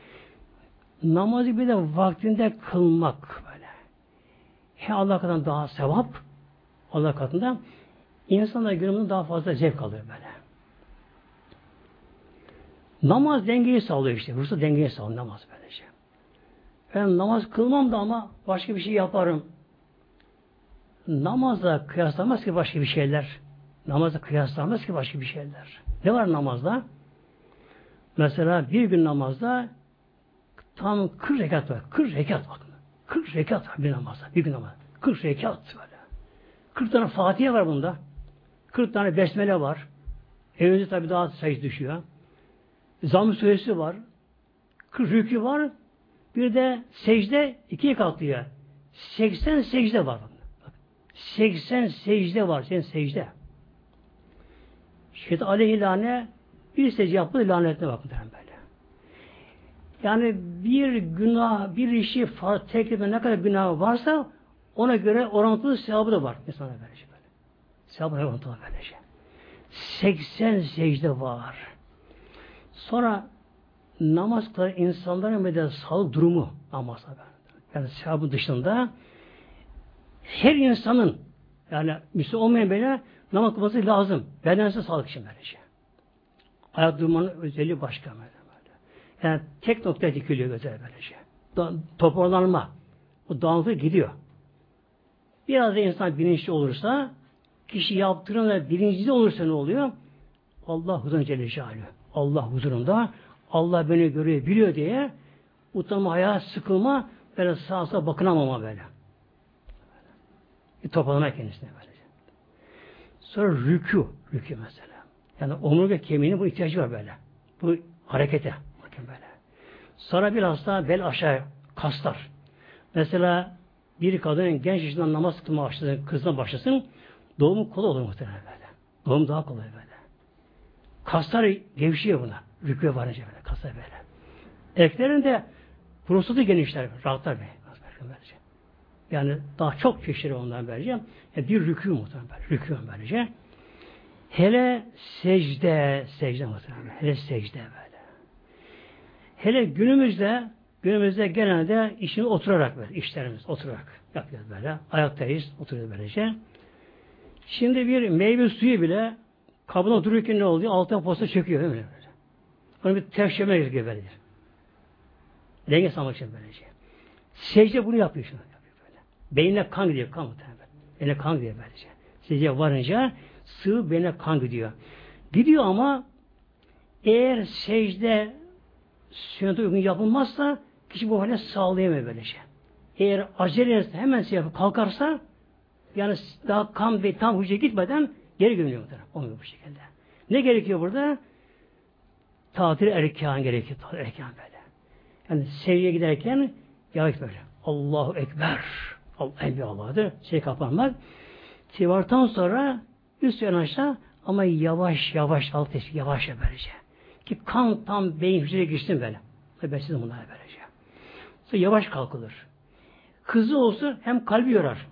Namazı bir de vaktinde kılmak böyle. He Allah katından daha sevap, Allah katında insanlar günümüzde daha fazla zevk alıyor böyle. Namaz dengeyi sağlıyor işte. Burası dengeyi sağlıyor namaz böylece. Ben namaz kılmam da ama başka bir şey yaparım. Namazla kıyaslamaz ki başka bir şeyler. Namazla kıyaslamaz ki başka bir şeyler. Ne var namazda? Mesela bir gün namazda tam 40 rekat var. 40 rekat bakın. 40 rekat var bir namazda. Bir gün namazda. 40 rekat böyle. 40 tane Fatiha var bunda. 40 tane besmele var. Evinde tabi daha sayısı düşüyor. Zamm suresi var. 40 rükü var. Bir de secde ikiye katlıyor. 80 secde var. 80 secde var. Senin secde. Şeytan aleyhilâne bir secde yaptığı lanetine bakın böyle. Yani bir günah, bir işi tek etme ne kadar günah varsa ona göre orantılı sevabı da var. İnsana böylece böyle. Sevabı orantılı böylece. 80 secde var. Sonra namaz kılan insanların bir de sağlık durumu namazda. Yani sevabı dışında her insanın yani Müslüman olmayan böyle namaz kılması lazım. Bedensel sağlık için böylece. Ayak durmanın özelliği başka böyle. Yani tek noktaya dikiliyor gözler böylece. Toparlanma. O dağınıklık gidiyor. Biraz da insan bilinçli olursa kişi yaptığında bilinçli olursa ne oluyor? Allah huzurun Celle Allah huzurunda Allah beni görüyor, biliyor diye utanma, ayağa sıkılma, böyle sağa sağa bakınamama böyle. Bir toparlama kendisine böylece. Sonra rükû, rükû mesela. Yani omurga kemiğinin bu ihtiyacı var böyle. Bu harekete. Bakın böyle. Sonra biraz daha bel aşağı kaslar. Mesela bir kadın genç yaşından namaz kılma başlasın, kızına başlasın, doğumu kolay olur muhtemelen böyle. Doğum daha kolay böyle. Kaslar gevşiyor buna. Rüküye varınca böyle. Kaslar böyle. Erkeklerin de prostatı genişler. Rahatlar böyle. Yani daha çok çeşitli ondan böylece. Yani bir rükû muhtemelen böyle. Rükû böylece. Hele secde, secde muhtemelen. Hele secde böyle. Hele günümüzde günümüzde genelde işini oturarak böyle, işlerimiz oturarak yapıyoruz böyle. Ayaktayız, oturuyoruz böylece. Şimdi bir meyve suyu bile kabına dururken ne oluyor? Altına posta çöküyor değil mi? Onu bir tevşeme gerekiyor böyledir. Denge sağlamak için böylece. Secde bunu yapıyor şimdi. Yapıyor böyle. Beynine kan gidiyor, kan muhtemelen. Beynine kan gidiyor böylece. Secdeye varınca sıvı beynine kan gidiyor. Gidiyor ama eğer secde sünnete uygun yapılmazsa kişi bu hale sağlayamıyor böylece. Eğer acele hemen şey yapıp kalkarsa yani daha kan ve tam hücre gitmeden geri gömülüyor. Olmuyor bu şekilde. Ne gerekiyor burada? Tatil erkan gerekiyor. Tatil erkan böyle. Yani sevgiye giderken yavaş böyle. Allahu Ekber. Allah, büyük Allah'dır. Şey kapanmak. Sivartan sonra üst yan ama yavaş yavaş alt eşik yavaş böylece. Ki kan tam beyin hücreye girsin böyle. Ve besledim bunları böylece. Sonra yavaş kalkılır. Hızlı olsun hem kalbi yorar.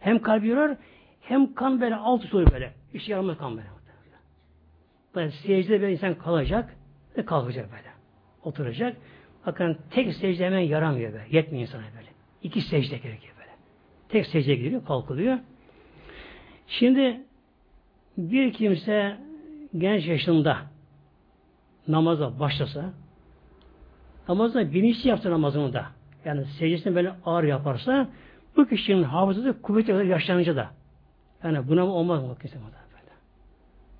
Hem kalbi yorar hem kan böyle alt üst böyle. İşe yaramaz kan böyle. Böyle secde bir insan kalacak ve kalkacak böyle. Oturacak. Bakın tek secde hemen yaramıyor böyle. Yetmiyor insana böyle. İki secde gerekiyor böyle. Tek secde giriyor, kalkılıyor. Şimdi bir kimse genç yaşında namaza başlasa namazda bilinçli yapsa namazını da yani secdesini böyle ağır yaparsa bu kişinin hafızası kuvvetli olur yaşlanınca da. Yani buna mı olmaz mı? Böyle.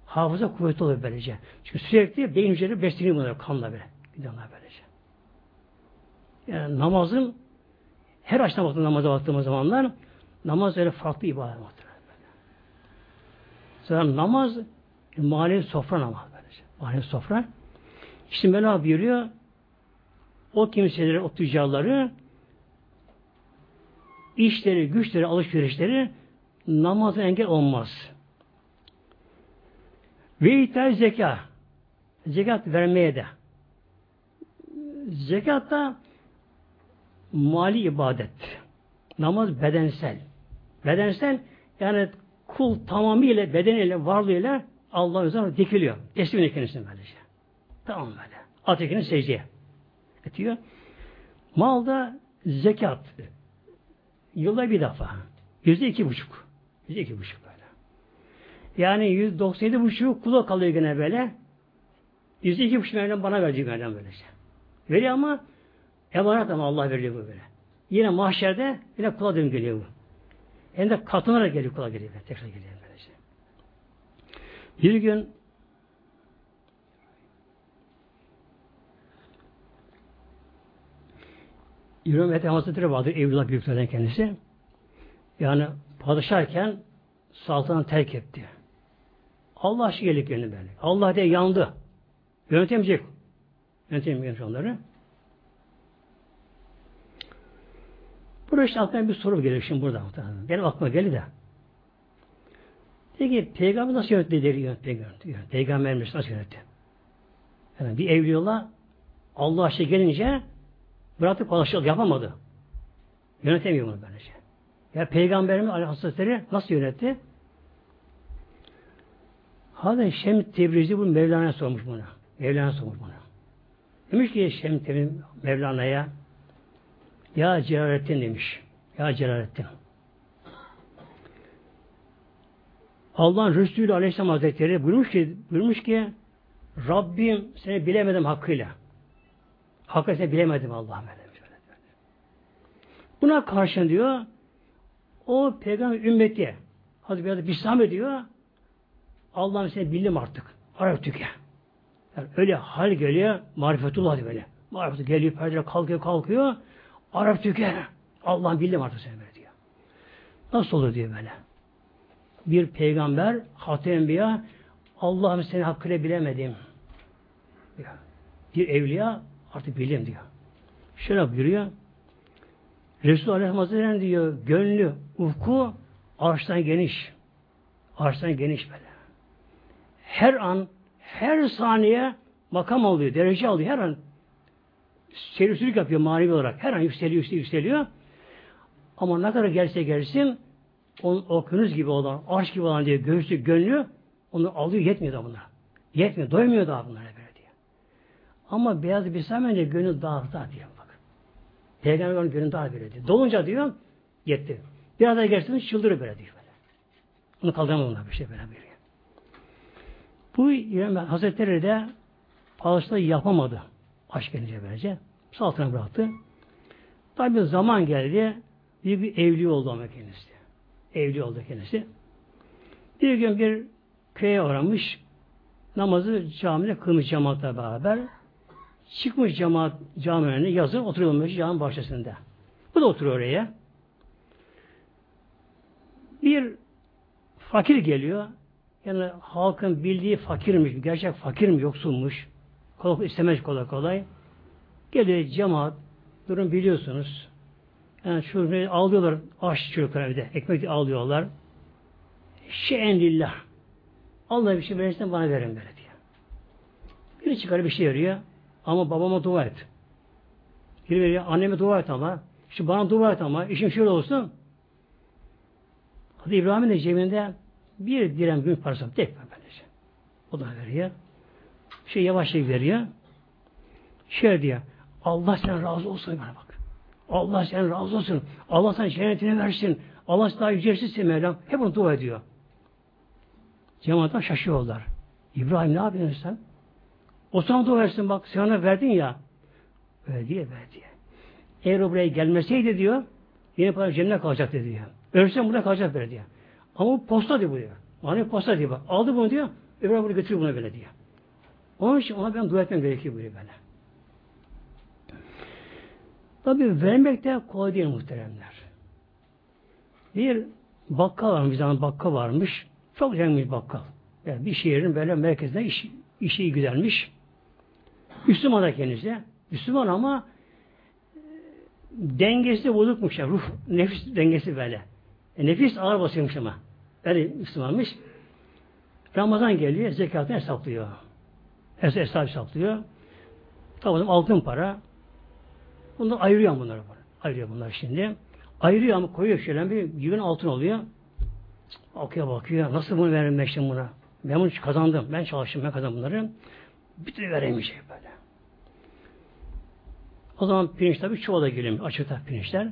Hafıza kuvvetli olur böylece. Çünkü sürekli beyin hücreleri besleniyor bunlar kanla böyle. Gidiyorlar böylece. Yani namazın her açıdan baktığımız namaza baktığımız zamanlar namaz öyle farklı ibadet vardır. Sonra namaz manevi sofra namaz böylece. Manevi sofra. İşte Mevla buyuruyor o kimseleri, o tüccarları işleri, güçleri, alışverişleri namazın engel olmaz. Ve ithal zeka. Zekat vermeye de. Zekat da mali ibadet. Namaz bedensel. Bedensel yani kul tamamıyla bedeniyle, varlığıyla Allah üzerine dikiliyor. Teslim kendisine böylece. Tamam böyle. At ekini secdeye etiyor. Malda zekat. Yılda bir defa. Yüzde iki buçuk. Yüzde iki buçuk böyle. Yani yüz doksan yedi buçuk kula kalıyor gene böyle. Yüzde iki buçuk Mevlam bana verecek Mevlam böylece. Veriyor ama emanet ama Allah veriyor bu böyle. Yine mahşerde yine kula dön geliyor bu. Hem de katınarak geliyor kula geliyor. Tekrar geliyor böylece. Bir gün İbrahim Ethem Hazretleri vardır. Evliya büyüklerden kendisi. Yani padişahken saltanatı terk etti. Allah gelip yerine böyle. Allah diye yandı. Yönetemeyecek. Yönetemeyecek onları. Burada işte aklıma bir soru geliyor şimdi burada. Benim aklıma geldi de. Peki peygamber nasıl yönetti dedi yönetti, yönetti. Peygamberimiz nasıl yönetti? Yani bir evliyola Allah aşkı gelince bıraktık padişahlık yapamadı. Yönetemiyor bunu böylece. Ya Peygamberimiz Aleyhisselatü nasıl yönetti? Hadi Şem Tebrizi bu Mevlana'ya sormuş bunu. Mevlana sormuş bunu. Demiş ki Şem Tebrizi Mevlana'ya ya Celalettin demiş. Ya Celalettin. Allah'ın Resulü Aleyhisselam Hazretleri buyurmuş ki, buyurmuş ki Rabbim seni bilemedim hakkıyla. Hakkı seni bilemedim Allah'ım. Buna karşın diyor o peygamber ümmeti Hazreti Beyazı İslam ediyor Allah'ın seni bildim artık. Arap tüke. Yani öyle hal geliyor marifetullah böyle. Marifetullah geliyor perdeye kalkıyor kalkıyor Arap tüke. Allah'ın bildim artık seni böyle diyor. Nasıl olur diyor böyle. Bir peygamber, hatem enbiya, Allah'ım seni hakkıyla bilemedim. Bir evliya artık bilim diyor. Şöyle buyuruyor. Resul Aleyhisselam Hazretleri diyor, gönlü, ufku arştan geniş. Arştan geniş böyle. Her an, her saniye makam alıyor, derece alıyor. Her an servislik yapıyor manevi olarak. Her an yükseliyor, yükseliyor, yükseliyor. Ama ne kadar gelse gelsin o okyanus gibi olan, arş gibi olan diye göğsü, gönlü onu alıyor, yetmiyor da bunlar. Yetmiyor, doymuyor daha bunlara böyle diye. Ama beyaz bir samence gönül daha daha diyor bak. Peygamber onun gönlü daha böyle diyor. Dolunca diyor, yetti. Biraz daha gelsin çıldırır böyle diyor. Böyle. Onu kaldıramıyor bunlar bir şey böyle bir. Bu Hazretleri de alışta yapamadı. Aşk gelince böylece. Saltına bıraktı. Tabi zaman geldi. Bir, bir evli oldu ama kendisi. Evli oldu kendisi. Bir gün bir köye uğramış. Namazı camide kılmış cemaatla beraber. Çıkmış cemaat cami önüne yazın oturuyormuş cami bahçesinde. Bu da oturuyor oraya. Bir fakir geliyor. Yani halkın bildiği fakirmiş, gerçek fakir mi, yoksulmuş. Kolay istemez kolay kolay. Geliyor cemaat, durum biliyorsunuz. Yani şu alıyorlar aş çocuklar evde, ekmek alıyorlar. Şeyen lillah. Allah bir şey verirsen bana verin böyle diye. Biri çıkar bir şey veriyor. Ama babama dua et. Biri veriyor, anneme dua et ama. Şu bana dua et ama. işim şöyle olsun. Hadi İbrahim'in de cebinde bir direm gümüş parası tek böylece. O da veriyor. Şey yavaş şey veriyor. Şey diyor. Allah sen razı olsun bana bak. Allah sen razı olsun. Allah sen cennetine versin. Allah daha yücelsin Mevlam. Hep onu dua ediyor. Cemaattan şaşıyorlar. İbrahim ne yapıyorsun sen? O sana dua versin bak. Sen ona verdin ya. Öyle diye böyle diye. Eğer o buraya gelmeseydi diyor yine para cennet kalacaktı diyor. Ölsem burada kalacak böyle diyor. Ama posta diyor bu diyor. Manevi posta diyor bak. Aldı bunu diyor. Öbür bunu götürüyor buna böyle diyor. Onun için ona ben dua etmem gerekiyor böyle böyle. Tabi vermek de kolay değil muhteremler. Bir bakkal varmış, bir zaman bakkal varmış. Çok zengin bakkal. Yani bir şehrin böyle merkezinde iş, işi güzelmiş. Müslüman da kendisi. Müslüman ama e, dengesi bozukmuş. Yani ruh, nefis dengesi böyle. E, nefis ağır basıyormuş ama. Öyle Müslümanmış. Ramazan geliyor, zekatını hesaplıyor. Hesap hesaplıyor. Tamam altın para. Bunu ayırıyor bunları. Ayırıyor bunlar şimdi. Ayırıyor ama koyuyor şöyle bir yığın altın oluyor. Bakıyor bakıyor. Nasıl bunu veririm buna? Ben bunu kazandım. Ben çalıştım. Ben kazandım bunları. Bir türlü veremeyecek böyle. O zaman pirinç tabi çuvala geliyor. Açıkta pirinçler.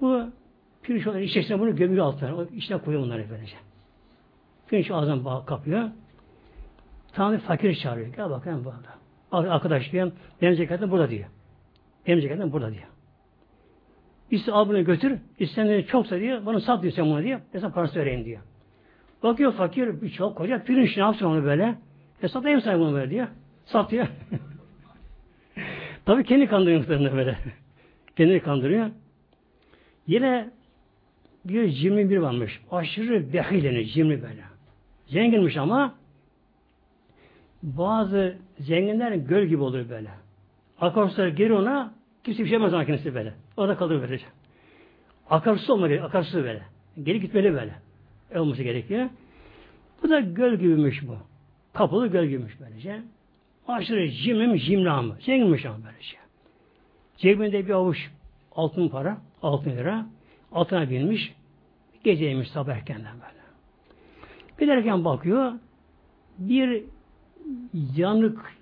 Bu pirinç olan içerisine bunu gömüyor altına. İçine koyuyor bunları böylece. Pirinç ağzından kapıyor. Tanrı fakir çağırıyor. Gel bakayım burada. Arkadaş diyor. Benim zekatim burada diyor. Benim zekatim burada diyor. İşte al bunu götür. İstenleri çoksa diyor. Bana sat diyor sen bunu diyor. Ben sana parası vereyim diyor. Bakıyor fakir bir çok koca pirinç ne yapsın onu böyle. E satayım sana bunu böyle diyor. Satıyor. Tabii kendi kandırıyor muhtemelen böyle. Kendini kandırıyor. Yine bir cimri bir varmış. Aşırı behileni cimri böyle. Zenginmiş ama bazı zenginler göl gibi olur böyle. Akarsular geri ona kimse bir şey yapmaz makinesi böyle. Orada kalır böylece. Akarsu olma gerekiyor. Akarsu böyle. Geri gitmeli böyle. E olması gerekiyor. Bu da göl gibiymiş bu. Kapalı göl gibiymiş böylece. Aşırı cimrim cimramı. Zenginmiş ama böylece. Cebinde bir avuç altın para, altın lira. Altına binmiş. Geceymiş sabah erkenden böyle. Giderken bakıyor. Bir yanık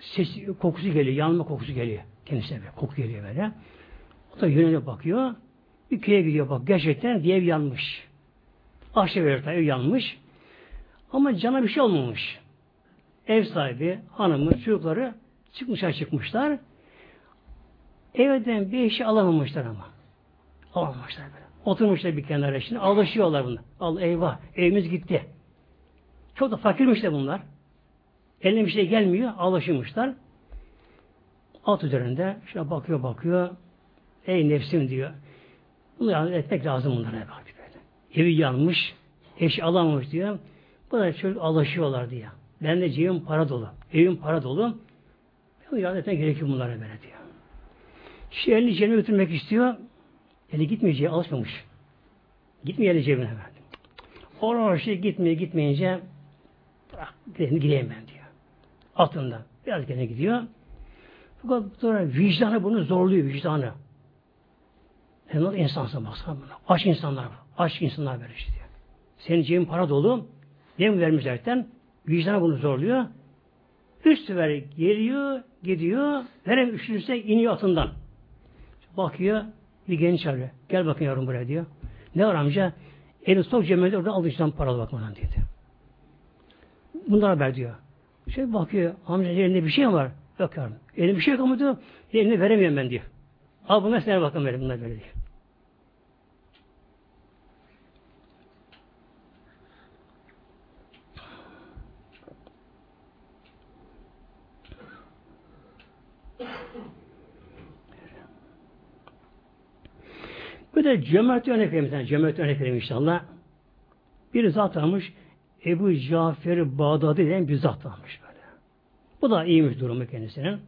sesi, kokusu geliyor. Yanma kokusu geliyor. Kendisine böyle. Koku geliyor böyle. O da yönüne bakıyor. Bir köye gidiyor bak. Gerçekten bir ev yanmış. Ahşap ev, ev yanmış. Ama cana bir şey olmamış. Ev sahibi, hanımı, çocukları çıkmışlar çıkmışlar. Evden bir işi alamamışlar ama. Alamamışlar böyle. Oturmuşlar bir kenara şimdi. Alışıyorlar bunlar. Al eyvah. Evimiz gitti. Çok da fakirmişler bunlar. Eline bir şey gelmiyor. Alışmışlar. Alt üzerinde şuna bakıyor bakıyor. Ey nefsim diyor. Bunu yani etmek lazım bunlara bak böyle. Evi yanmış. Eş alamamış diyor. Bu da çocuk alışıyorlar diyor. Ben de cebim para dolu. Evim para dolu. Ben yardım etmeye gerekiyor bunlara böyle diyor. Şu elini cebine götürmek istiyor. Eli gitmeyeceği alışmamış. Gitmiyor eli cebine. Oraya şey gitmeye gitmeyince bırak gideyim ben diyor. Altından. Biraz gene gidiyor. Fakat sonra vicdanı bunu zorluyor vicdanı. Hem nasıl insansın baksana buna. Aç insanlar var. Aç insanlar böyle işte diyor. Senin cebin para dolu. Dem vermiş zaten. Vicdanı bunu zorluyor. Üst ver geliyor, gidiyor. Verem üşürse iniyor atından. Bakıyor, bir genç arıyor. Gel bakın yavrum buraya diyor. Ne var amca? Elini sok cebine orada al içinden paralı bakmadan dedi. Bunlar haber diyor. Şey bakıyor, amca elinde bir şey var? Yok yavrum. Elinde bir şey yok ama diyor, elini veremiyorum ben diyor. Al bunlar sana bakın böyle, bunlar böyle diyor. Bir de cömert örnek vereyim. Cömert örnek vereyim inşallah. Bir zat almış Ebu Cafer Bağdadi denen bir zat almış böyle. Bu da iyiymiş durumu kendisinin.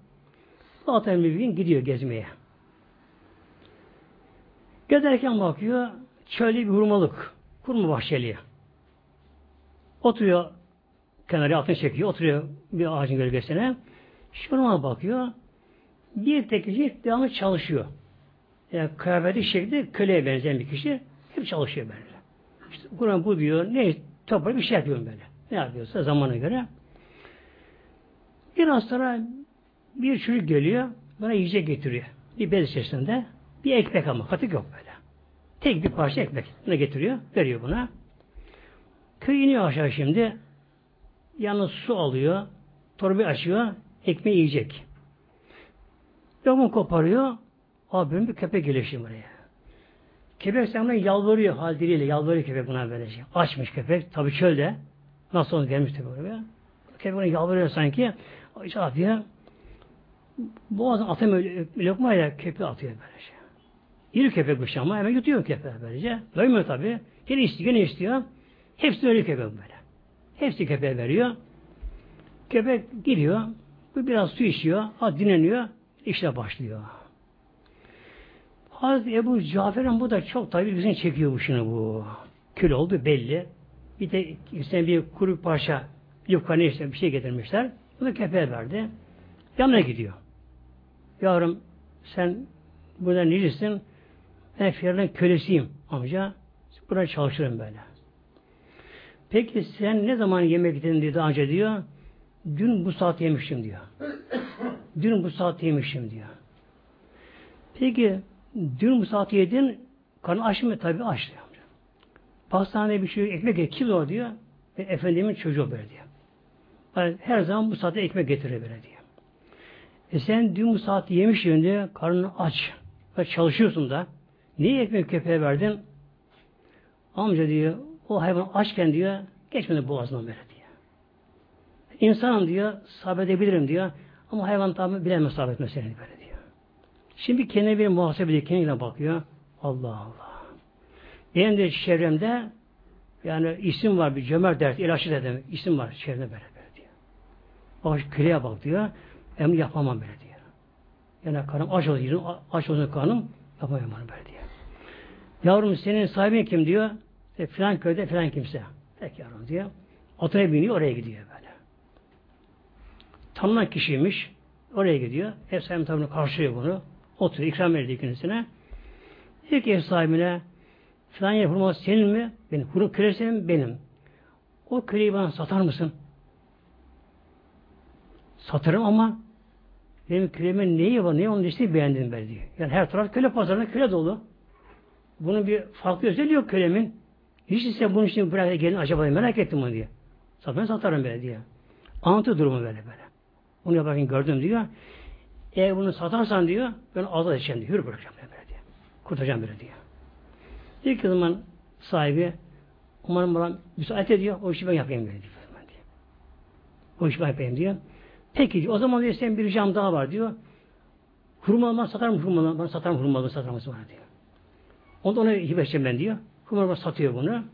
Zaten bir gün gidiyor gezmeye. Gezerken bakıyor çölde bir hurmalık. Hurma bahçeliği. Oturuyor kenarı altını çekiyor. Oturuyor bir ağacın gölgesine. Şuna bakıyor. Bir tek kişi devamlı çalışıyor yani kıyafeti şekli köleye benzeyen bir kişi hep çalışıyor böyle. İşte Kur'an bu diyor, ne topar bir şey yapıyorum böyle. Ne yapıyorsa zamana göre. Biraz sonra bir çocuk geliyor, bana yiyecek getiriyor. Bir bez içerisinde. Bir ekmek ama, katık yok böyle. Tek bir parça ekmek. Ne getiriyor? Veriyor buna. Köy iniyor aşağı şimdi. Yalnız su alıyor. Torbayı açıyor. Ekmeği yiyecek. Lokma koparıyor. Abi bir köpek geliyor şimdi buraya. Köpek sana yalvarıyor hal diliyle. Yalvarıyor köpek buna böylece. Açmış köpek. Tabii çölde. Nasıl onu gelmişti buraya. Köpek buna yalvarıyor sanki. İşte atıyor. Boğazın atamıyor lokmayla köpeği atıyor böylece. İri köpek bu ama hemen yutuyor köpeği böylece. Doymuyor tabii. Gene istiyor, gene istiyor. Hepsi öyle köpek böyle. Hepsi köpeğe veriyor. Köpek gidiyor. Bu biraz su içiyor. Ha, dinleniyor. İşte başlıyor. Hazreti Ebu Cafer'in bu da çok tabi bizim çekiyor bu şunu bu. Kül oldu belli. Bir de işte bir kuru parça yufka ne işte bir şey getirmişler. Bu da kepeğe verdi. Yanına gidiyor. Yavrum sen burada necisin? Ben Firavun'un kölesiyim amca. Burada çalışırım böyle. Peki sen ne zaman yemek yedin diye daha önce diyor. Dün bu saat yemişim diyor. Dün bu saat yemişim diyor. Peki Dün saati yedin, karnı aç mı? Tabi aç diyor. Pastanede bir şey ekmek ye, kilo diyor. Ve efendimin çocuğu böyle diyor. Yani her zaman bu saatte ekmek getirir böyle diyor. E sen dün bu saati yemişsin diyor, karnın aç. Ve çalışıyorsun da. Niye ekmek köpeğe verdin? Amca diyor, o hayvan açken diyor, geçmedi boğazından böyle diyor. İnsanım diyor, sabredebilirim diyor. Ama hayvan tabi bilemez sabretmesini böyle diyor. Şimdi kendine bir muhasebe ediyor, kendine bakıyor. Allah Allah. Benim de çevremde yani isim var bir cömert dert, ilaçlı demek. isim var çevremde böyle böyle diyor. Bak köleye bak diyor. Hem yapamam böyle diyor. Yani karım aç olsun, aç olsun karnım yapamam böyle diyor. Yavrum senin sahibin kim diyor. E, filan köyde filan kimse. Peki yavrum diyor. Atına biniyor oraya gidiyor böyle. Tanınan kişiymiş. Oraya gidiyor. Ev sahibi tabi karşılıyor bunu. Oturuyor, ikram ediyor kendisine. Diyor ki ev sahibine filan yer senin mi? Benim. Hurma senin Benim. O köleyi bana satar mısın? Satarım ama benim kölemin neyi var, neyi onun işte beğendim ben diyor. Yani her taraf köle pazarında köle dolu. Bunun bir farklı özelliği yok kölemin. Hiç ise bunun için bırak gelin acaba merak ettim onu diye. Satmaya satarım böyle diye. Anlatıyor durumu böyle böyle. Onu yaparken gördüm diyor. Eğer bunu satarsan diyor, ben azat edeceğim diyor. Hür bırakacağım böyle diyor. Kurtaracağım böyle diyor. İlk zaman sahibi umarım bana müsaade ediyor. O işi ben yapayım diyor. O işi ben yapayım diyor. Peki diyor. O zaman diyor senin bir ricam daha var diyor. Hurmalı satar mı hurmalı? Bana satar mı hurmalı satar mı bana diyor. Onda ona hibe edeceğim ben diyor. Kumarbaz satıyor bunu.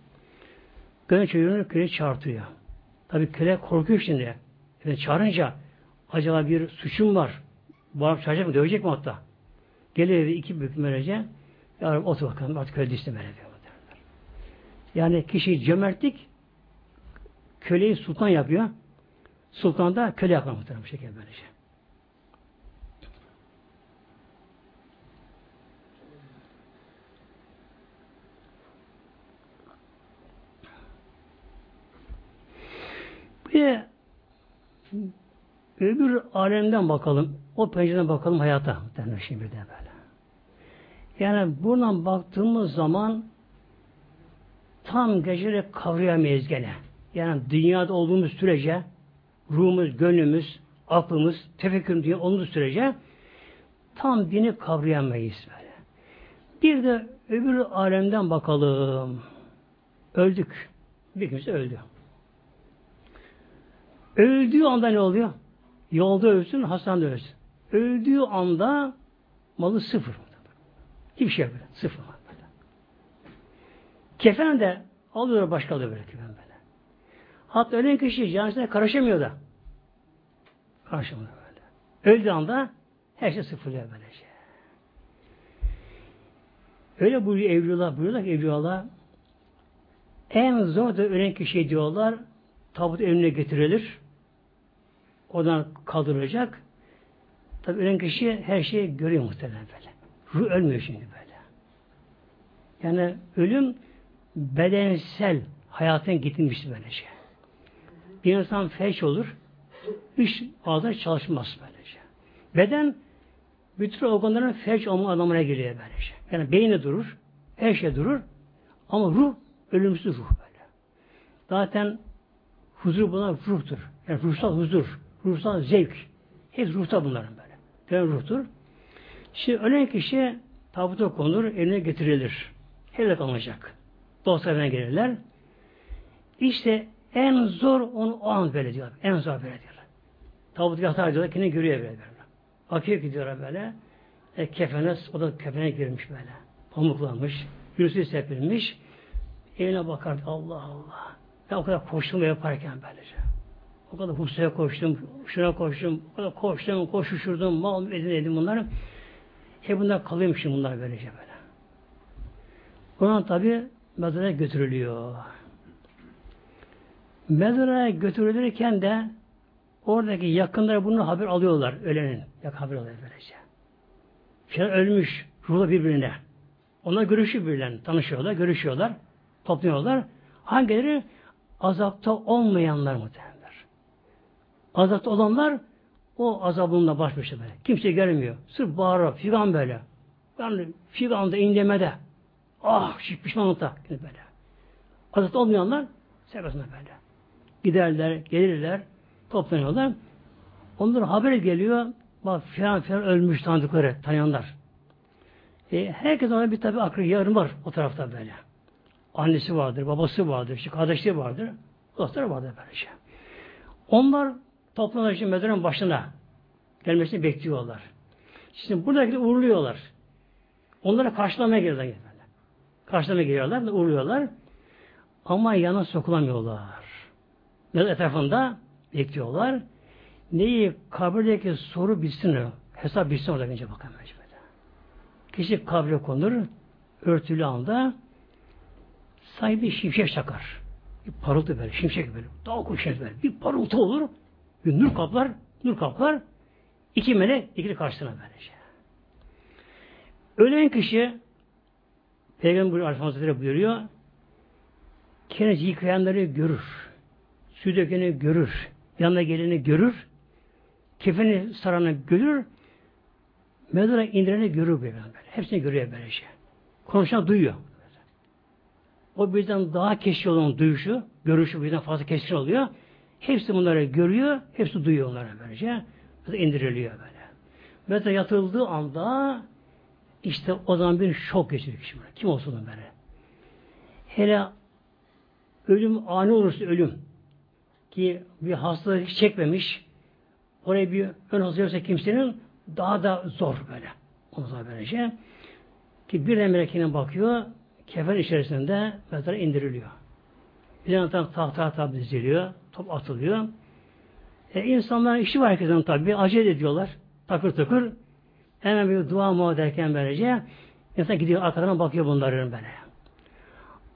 Gönül çocuğunu köle çağırtıyor. Tabii köle korkuyor şimdi. Yani çağırınca acaba bir suçum var. Bağırıp çağıracak mı? Dövecek mi hatta? Geliyor eve iki büyük böylece. Yarın otur bakalım artık köle değilsin böyle diyor. Yani kişi cömertlik köleyi sultan yapıyor. Sultan da köle yapar muhtemelen bu şekilde böylece. Bir öbür alemden bakalım. O pencereden bakalım hayata. Denir şimdi de böyle. Yani buradan baktığımız zaman tam geceleri kavrayamayız gene. Yani dünyada olduğumuz sürece ruhumuz, gönlümüz, aklımız, tefekkürümüz dünya olduğu sürece tam dini kavrayamayız böyle. Bir de öbür alemden bakalım. Öldük. Bir kimse öldü. Öldüğü anda ne oluyor? Yolda ölsün, hastanede ölsün. Öldüğü anda malı sıfır. Hiçbir şey böyle. Sıfır. Böyle. Kefen de alıyor başka alıyor böyle kefen böyle. Hatta ölen kişi cenazesine karışamıyor da. Karışamıyor böyle. Öldüğü anda her şey sıfırlıyor böylece. Öyle buyuruyor Evliyalar, buyuruyorlar ki Evliyalar en zor da ölen kişi diyorlar tabut önüne getirilir. Oradan kaldırılacak. Tabi ölen kişi her şeyi görüyor muhtemelen böyle. Ruh ölmüyor şimdi böyle. Yani ölüm bedensel hayatın gitmiş böylece. Bir insan felç olur, üç ağzı çalışmaz böylece. Beden bütün organların felç olma anlamına geliyor böylece. Yani beyni durur, her şey durur ama ruh ölümsüz ruh böyle. Zaten huzur buna ruhtur. Yani ruhsal huzur, ruhsal zevk. Hep ruhta bunların böyle. Yani ruhtur. Şimdi ölen kişi tabuta konur, eline getirilir. Hele kalacak. Dostlarına gelirler. İşte en zor onu o an böyle diyor. En zor böyle diyor. Tabut yatar diyorlar, kendini görüyor böyle. böyle. Bakıyor ki diyorlar böyle. E, kefene, o da kefene girmiş böyle. Pamuklanmış. Yüzü sepilmiş. Eline bakar. Allah Allah. Ben o kadar koştum yaparken böylece. O kadar Husse'ye koştum, şuna koştum, o kadar koştum, koşuşurdum, mal edin edin bunları. Hep bunlar kalıyormuşum bunlar böylece böyle. Buna tabi mezara götürülüyor. Mezara götürülürken de oradaki yakınları bunu haber alıyorlar ölenin. Yak haber alıyor böylece. Filan ölmüş ruhla birbirine. Onlar görüşüyor birbirlerine. Tanışıyorlar, görüşüyorlar, topluyorlar. Hangileri azapta olmayanlar muhtemelenler. Azapta olanlar o azabınla baş başa böyle. Kimse görmüyor. Sırf bağırıyor, figan böyle. Yani figanda, inlemede. Ah, pişmanlıkta. Böyle. Azapta olmayanlar serbestinde böyle. Giderler, gelirler, toplanıyorlar. Onlara haber geliyor. Bak filan filan ölmüş tanıdıkları, tanıyanlar. E, herkes ona bir tabi aklı yarın var o tarafta böyle. Annesi vardır, babası vardır, işte kardeşleri vardır, dostları vardır böyle şey. Onlar toplanır için mezarın başına gelmesini bekliyorlar. Şimdi buradaki uğurluyorlar. Onlara karşılamaya geliyorlar. Karşılamaya geliyorlar da uğurluyorlar. Ama yana sokulamıyorlar. Mezar etrafında bekliyorlar. Neyi kabirdeki soru bilsin. Hesap bilsin orada önce bakalım. Kişi kabre konur. Örtülü anda sahibi şimşek çakar. Bir parıltı böyle, şimşek böyle. Daha kuşak böyle. Bir parıltı olur. Bir nur kaplar, nur kaplar. İki melek ikili karşısına böylece. Ölen kişi Peygamber Aleyhisselam Hazretleri buyuruyor kendisi yıkayanları görür. Su dökeni görür. Yanına geleni görür. Kefeni saranı görür. Mezara indireni görür böyle. Hepsini görüyor böylece. Konuşan duyuyor. O birden daha keskin olan duyuşu, görüşü birden fazla keskin oluyor. Hepsi bunları görüyor, hepsi duyuyor onları böylece. indiriliyor böyle. Mesela yatıldığı anda işte o zaman bir şok geçirir kişi. Kim olsun böyle. Hele ölüm ani olursa ölüm ki bir hastalık hiç çekmemiş oraya bir ön hazırlıyorsa kimsenin daha da zor böyle. O zaman böylece ki bir de melekine bakıyor kefen içerisinde mezara indiriliyor. Bir yandan tahta tabi diziliyor, top atılıyor. E, insanların işi var herkesin tabi, acele ediyorlar. Takır takır. Hemen bir dua muha derken böylece insan gidiyor arkadan bakıyor bunların böyle.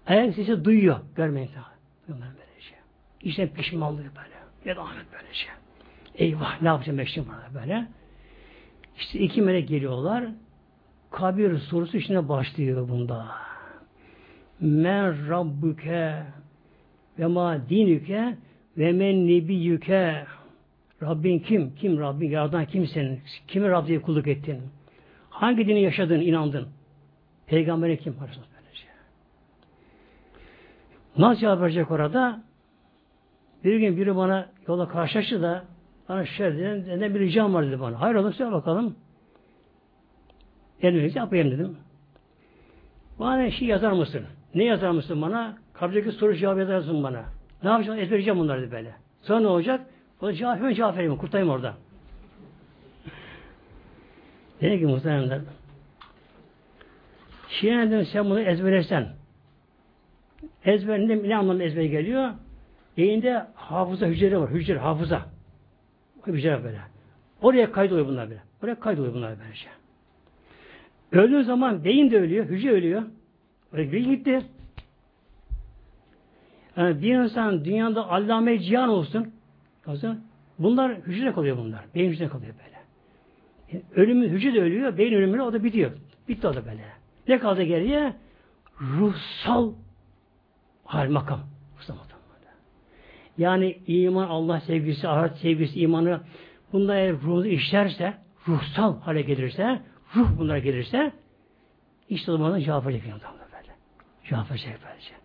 Ayak sesi duyuyor. Görmeyin tabi. Duyuyorlar böylece. İşte pişmanlığı böyle. Ya da Ahmet böylece. Eyvah ne yapacağım meşrim burada böyle. İşte iki melek geliyorlar. Kabir sorusu içine başlıyor bunda. Men Rabbuke ve ma dinüke ve men nebiyyüke Rabbin kim? Kim Rabbin? Yaradan kimsenin? Kimi Rab diye kulluk ettin? Hangi dini yaşadın, inandın? Peygamberi kim? Böylece. Nasıl cevap orada? Bir gün biri bana yola karşılaştı da bana şöyle dedi, ne bir ricam var dedi bana. Hayır oğlum söyle bakalım. Elbette yapayım dedim. Bana şey yazar mısın? Ne yazar mısın bana? Kabildeki soru cevap yazarsın bana. Ne yapacağım? Ezberleyeceğim bunları böyle. Sonra ne olacak? O da cevap hemen cevap vereyim. Kurtayım orada. Dedi ki muhteremler Şimdi dedim sen bunu ezberlersen ezberinde ne anlamda ezber geliyor? Beyinde hafıza hücre var. Hücre, hafıza. Hücre böyle. Oraya kaydoluyor bunlar böyle. Oraya kaydoluyor bunlar böylece. Şey. Öldüğü zaman beyin de ölüyor, hücre ölüyor. Beyin gitti. Yani bir insan dünyada allame cihan olsun, bunlar hücre kalıyor bunlar. Beyin hücre kalıyor böyle. Yani ölümü, hücre de ölüyor, beyin ölümüyle o da bitiyor. Bitti o da böyle. Ne kaldı geriye? Ruhsal hal makam. Yani iman, Allah sevgisi, ahiret sevgisi, imanı bunda eğer ruhu işlerse, ruhsal hale gelirse, ruh bunlara gelirse işte o zaman cevap verecek böyle. Cevap verecek böylece.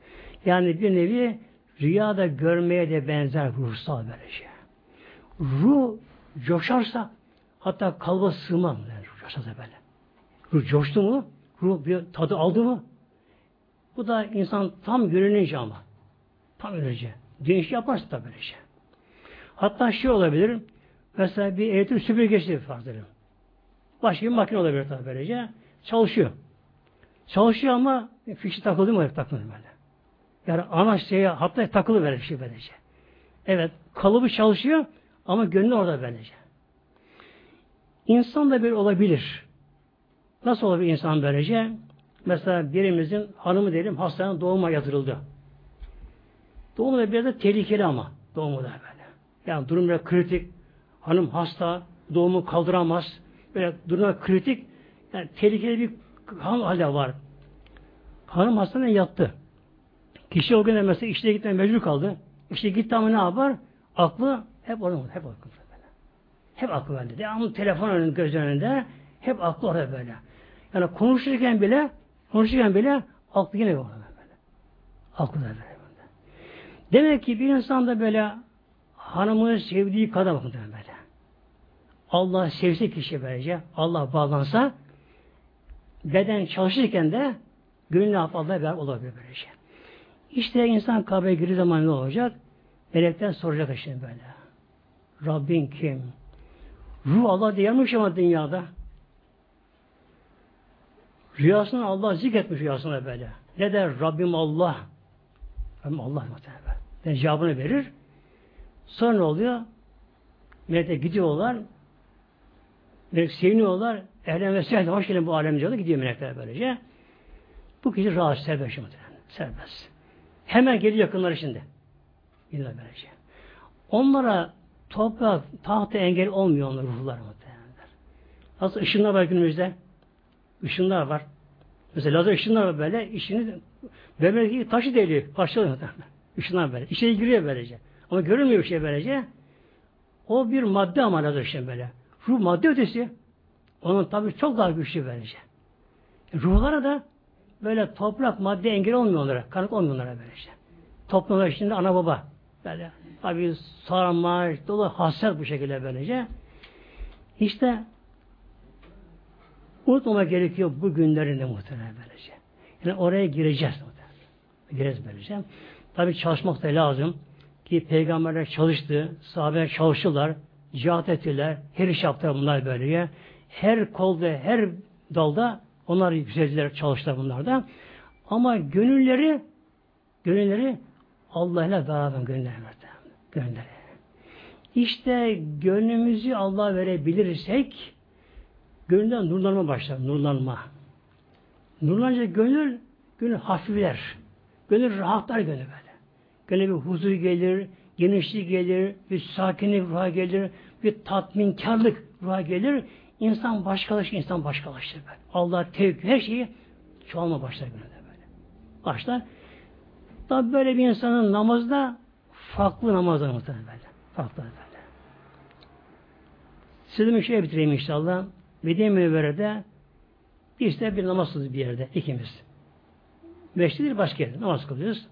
Yani bir nevi rüyada görmeye de benzer ruhsal böylece. Ruh coşarsa hatta kalba sığmam. Yani ruh coşarsa böyle. Ruh coştu mu? Ruh bir tadı aldı mı? Bu da insan tam görününce ama. Tam görününce. Genç yaparsın tabi böyle şey. Hatta şey olabilir. Mesela bir elektrik süpürgesi farz edelim. Başka bir makine olabilir tabi böylece. Çalışıyor. Çalışıyor ama fişi takıldı mı? Takıldı böyle. Yani ana şeye hatta takılı böyle bir şey böylece. Evet. Kalıbı çalışıyor ama gönlü orada böylece. İnsan da bir olabilir. Nasıl olabilir insan böylece? Mesela birimizin hanımı diyelim hastanın doğuma yatırıldı. Doğumu da biraz da tehlikeli ama doğumu da böyle. Yani durum biraz kritik. Hanım hasta, doğumu kaldıramaz. Böyle durum kritik. Yani tehlikeli bir halde var. Hanım hastaneye yattı. Kişi o gün mesela işe gitmeye mecbur kaldı. İşe gitti ama ne yapar? Aklı hep orada, hep aklı böyle. Hep aklı bende. Devamlı telefon önünde, göz önünde. Hep aklı orada böyle. Yani konuşurken bile konuşurken bile aklı yine orada böyle. Aklı da böyle. Demek ki bir insan da böyle hanımını sevdiği kadar bakın böyle. Allah sevse kişi böylece, Allah bağlansa beden çalışırken de gönlü Allah'la beraber olabilir böylece. İşte insan kabre girdiği zaman ne olacak? Melekler soracak işte böyle. Rabbin kim? Ruh Allah diyormuş ama dünyada. Rüyasında Allah zikretmiş rüyasında böyle. Ne der? Rabbim Allah. Rabbim Allah muhtemelen. Yani cevabını verir. Sonra ne oluyor? Melekler gidiyorlar. Melek seviniyorlar. Ehlen ve sehlen hoş geldin bu alem diyorlar. Gidiyor melekler böylece. Bu kişi rahat serbest muhtemelen. Serbest. Hemen geliyor yakınları şimdi. Gidiyor böylece. Onlara toprak, tahta engel olmuyor onlar ruhlar muhtemelen. Nasıl ışınlar var günümüzde? Işınlar var. Mesela lazer ışınlar var böyle. işini böyle taşı deliyor. Parçalıyor muhtemelen. Işınlar böyle. İçeri giriyor böylece. Ama görünmüyor bir şey böylece. O bir madde ama lazer ışın böyle. Ruh madde ötesi. Onun tabi çok daha güçlü böylece. Ruhlara da böyle toprak madde engel olmuyor onlara. Kanık olmuyor onlara böylece. Toplumlar içinde ana baba. Böyle tabi sarma, dolu hasret bu şekilde böylece. İşte unutmamak gerekiyor bu günlerinde muhtemelen böylece. Yani oraya gireceğiz muhtemelen. Gireceğiz böylece. Tabi çalışmak da lazım. Ki peygamberler çalıştı, sahabeler çalıştılar, cihat ettiler, her iş yaptılar bunlar böylece. Her kolda, her dalda onlar güzelciler çalıştılar bunlar da. Ama gönülleri gönülleri Allah ile beraber gönülleri. Gönülleri. İşte gönlümüzü Allah'a verebilirsek gönülden nurlanma başlar. Nurlanma. Nurlanınca gönül gönül hafifler. Gönül rahatlar gönül böyle. Gönül bir huzur gelir, genişlik gelir, bir sakinlik ruha gelir, bir tatminkarlık ruha gelir. İnsan başkalaşır, insan başkalaşır böyle. Allah tevkü her şeyi çoğalma başlar gönülde böyle. Başlar. Tabi böyle bir insanın namazda farklı namazlar muhtemelen böyle. Farklı böyle. Sözümü şöyle bitireyim inşallah. Medine Münevvere'de biz de bir namaz kılıyoruz bir yerde ikimiz. Beşte değil başka yerde namaz kılıyoruz.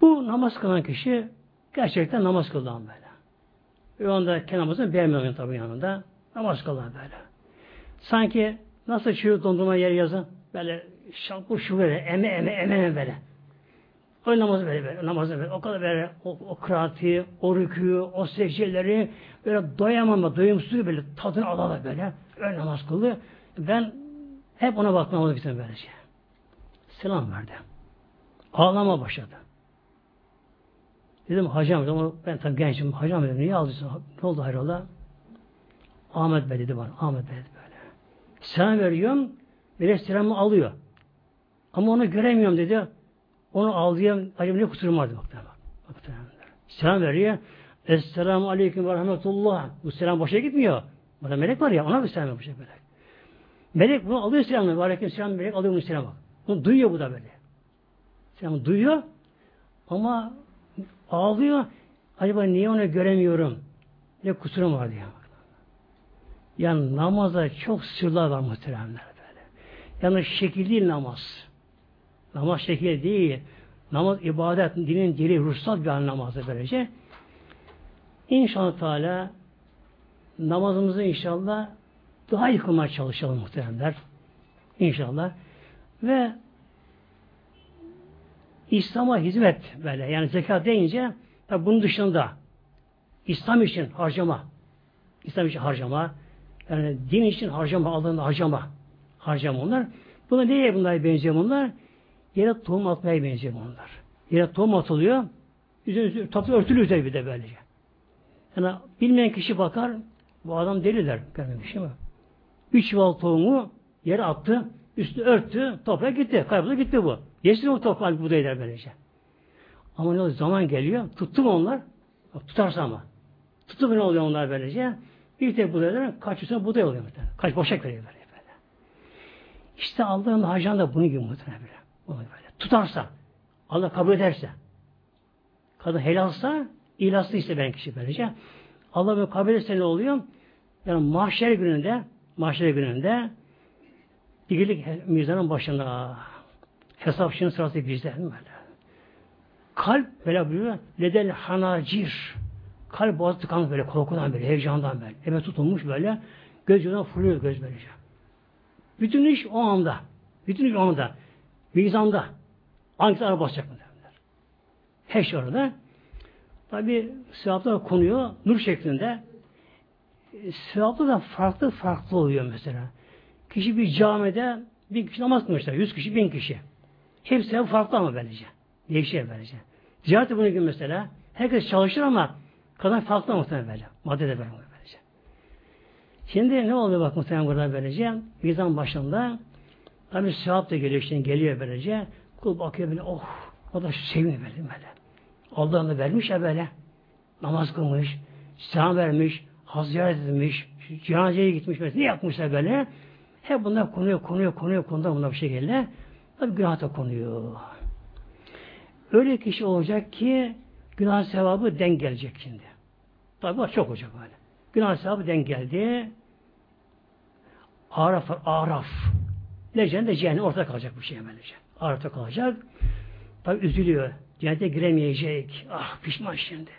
Bu namaz kılan kişi gerçekten namaz kılan böyle. Ve onda namazını beğenmiyor tabii yanında. Namaz kılan böyle. Sanki nasıl çığlık dondurma yer yazın böyle şalkur şu böyle eme eme eme eme böyle. O namazı böyle, böyle namazı böyle. O kadar böyle o, o kıraati, o rükû, o secdeleri böyle doyamama, doyumsuz böyle tadını alalar böyle. Öyle namaz kıldı. Ben hep ona baktım namazı bitirdim böylece. Selam verdi. Ağlama başladı. Dedim hacam, ben tabii gençim, hacam dedim, niye aldıysan, ne oldu hayrola? Ahmet Bey dedi bana, Ahmet Bey dedi böyle. Selam veriyorum, melek selamı alıyor. Ama onu göremiyorum dedi. Onu ağlayan acaba ne kusurum vardı muhtemelen. Selam veriyor. Esselamu Aleyküm ve Rahmetullah. Bu selam boşa gitmiyor. Burada melek var ya ona bir selam yapacak melek. Melek bunu alıyor selamını. Aleyküm selam melek alıyor bunu selamı. Bunu duyuyor bu da böyle. Selamı duyuyor ama ağlıyor. Acaba niye onu göremiyorum? Ne kusurum var diye. Yani namaza çok sırlar var muhteremler böyle. Yani şekil değil namaz. Namaz şekil değil. Namaz ibadet, dinin dili, ruhsal bir namazı böylece. İnşallah Teala namazımızı inşallah daha yıkılmaya çalışalım muhteremler. İnşallah. Ve İslam'a hizmet böyle. Yani zekat deyince tabi bunun dışında İslam için harcama. İslam için harcama. Yani din için harcama, Allah'ın harcama. Harcama onlar. Buna neye bunlar benziyor bunlar? Yere tohum atmaya benziyor bunlar. Yere tohum atılıyor. Üzerine toplu örtülü üzeri bir de böylece. Yani bilmeyen kişi bakar, bu adam deli der. Görmemiş mi? Üç çuval tohumu yere attı, üstü örttü, toprağa gitti. Kayboldu gitti bu. Yesin o toprağı buğday der böylece. Ama ne oluyor? Zaman geliyor. Tuttu mu onlar? Tutarsa ama. Tuttu mu ne oluyor onlar böylece? Bir tek buğdaylar kaç yüzden buğday oluyor muhtemelen. Kaç boşak veriyor böyle. böyle. İşte Allah'ın harcanı da bunun gibi muhtemelen böyle. Bunu böyle. Tutarsa, Allah kabul ederse, kadın helalsa, ilhaslı ise ben kişi böylece. Allah bunu kabul ederse ne oluyor? Yani mahşer gününde, mahşer gününde dikilik mizanın başında hesapçının sırası bizde böyle. Kalp böyle böyle ledel hanacir. Kalp boğazı tıkanmış böyle korkudan böyle, heyecandan böyle. Eve tutulmuş böyle. Göz yoldan fırlıyor göz böylece. Bütün iş o anda. Bütün iş o anda. Mizanda. Hangisi ara basacak mı derler. Her şey orada. Tabi sevaplar konuyor nur şeklinde. Sevaplar da farklı farklı oluyor mesela. Kişi bir camide bir kişi namaz kılmışlar. Yüz kişi, bin kişi. Hepsi farklı ama böylece. Değişiyor böylece. Ticaret bunu gün mesela. Herkes çalışır ama kadar farklı muhtemelen böyle. Madde de böyle böylece. Şimdi ne oluyor bak muhtemelen burada böylece? Mizan başında tabi sevap da geliyor işte geliyor böylece. Kul bakıyor böyle oh o da seviniyor böyle böyle. Allah'ın da vermiş ya böyle. Namaz kılmış, selam vermiş, haz ziyaret etmiş, cenazeye gitmiş, mesela, ne yapmışlar böyle. Hep bunlar konuyor, konuyor, konuyor, konuda bunlar bir şekilde. Tabi günah da konuyor. Öyle kişi olacak ki günah sevabı denk gelecek şimdi. Tabi var çok olacak böyle. Günah sevabı denk geldi. Araf, Araf. Ne cennet cehennem ortada kalacak bu şey böylece. Arafta kalacak. Tabi üzülüyor. Cennete giremeyecek. Ah pişman şimdi.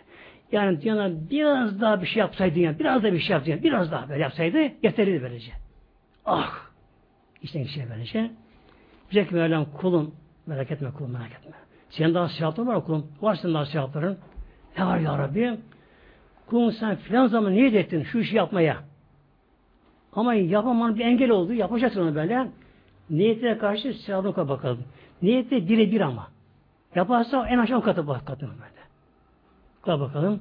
Yani dünyada biraz daha bir şey yapsaydı, yani biraz da bir şey yapsaydı, biraz daha böyle yapsaydı yeterli böylece. Ah! Bir şey böylece. Diyecek ki Mevlam kulum, merak etme kulum, merak etme. Senin daha sevapların var kulum. Var senin daha sevapların. Ne var ya Rabbi? Kulum sen filan zaman niyet ettin şu işi yapmaya. Ama yapaman bir engel oldu. Yapacaksın onu böyle. Niyetine karşı koy bakalım. Niyette bire bir ama. Yaparsa en aşağı katı bak katını böyle. Koy bakalım.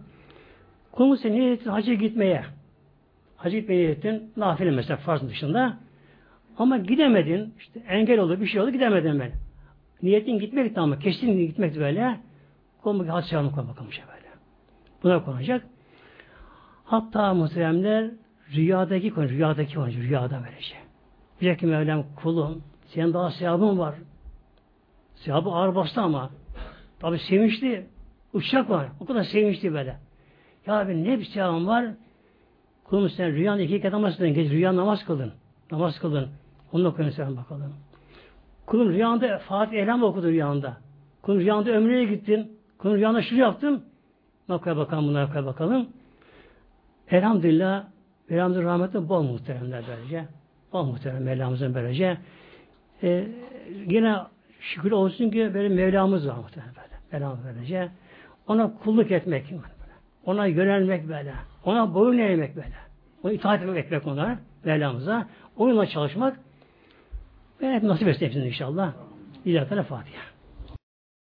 Kulun sen niyetin hacı gitmeye. Hacı gitmeye niyetin nafile mesela farz dışında. Ama gidemedin. işte engel oldu bir şey oldu gidemedin ben. Niyetin gitmek ama kesin gitmek böyle. Kulun hacı sevabını koy bakalım şey böyle. Buna konacak. Hatta muhteremler rüyadaki konu, rüyadaki konu, rüyada verecek. Diyecek ki Mevlam kulum, senin daha sevabın var. Sevabı ağır bastı ama. Tabi sevinçli. Uçacak var. O kadar sevinçli böyle. Ya abi ne bir sevabın var? Kulum sen rüyanda iki kez namaz kıldın. Gece rüya namaz kıldın. Namaz kıldın. Onu okuyun sen bakalım. Kulum rüyanda Fatih Elham okudun rüyanda. Kulum rüyanda ömreye gittin. Kulum rüyanda şunu yaptın. Buna bakalım, bunlara koy bakalım. Elhamdülillah Mevlamızın rahmeti bol muhteremler böylece. Bol muhterem Mevlamızın böylece. Ee, yine şükür olsun ki böyle Mevlamız var muhterem böyle. Mevlamız böylece. Ona kulluk etmek. Ona yönelmek böyle. Ona boyun eğmek böyle. Ona itaat etmek, ona. Mevlamıza. Onunla çalışmak. Ve hep nasip etsin inşallah. İlahi Fatiha.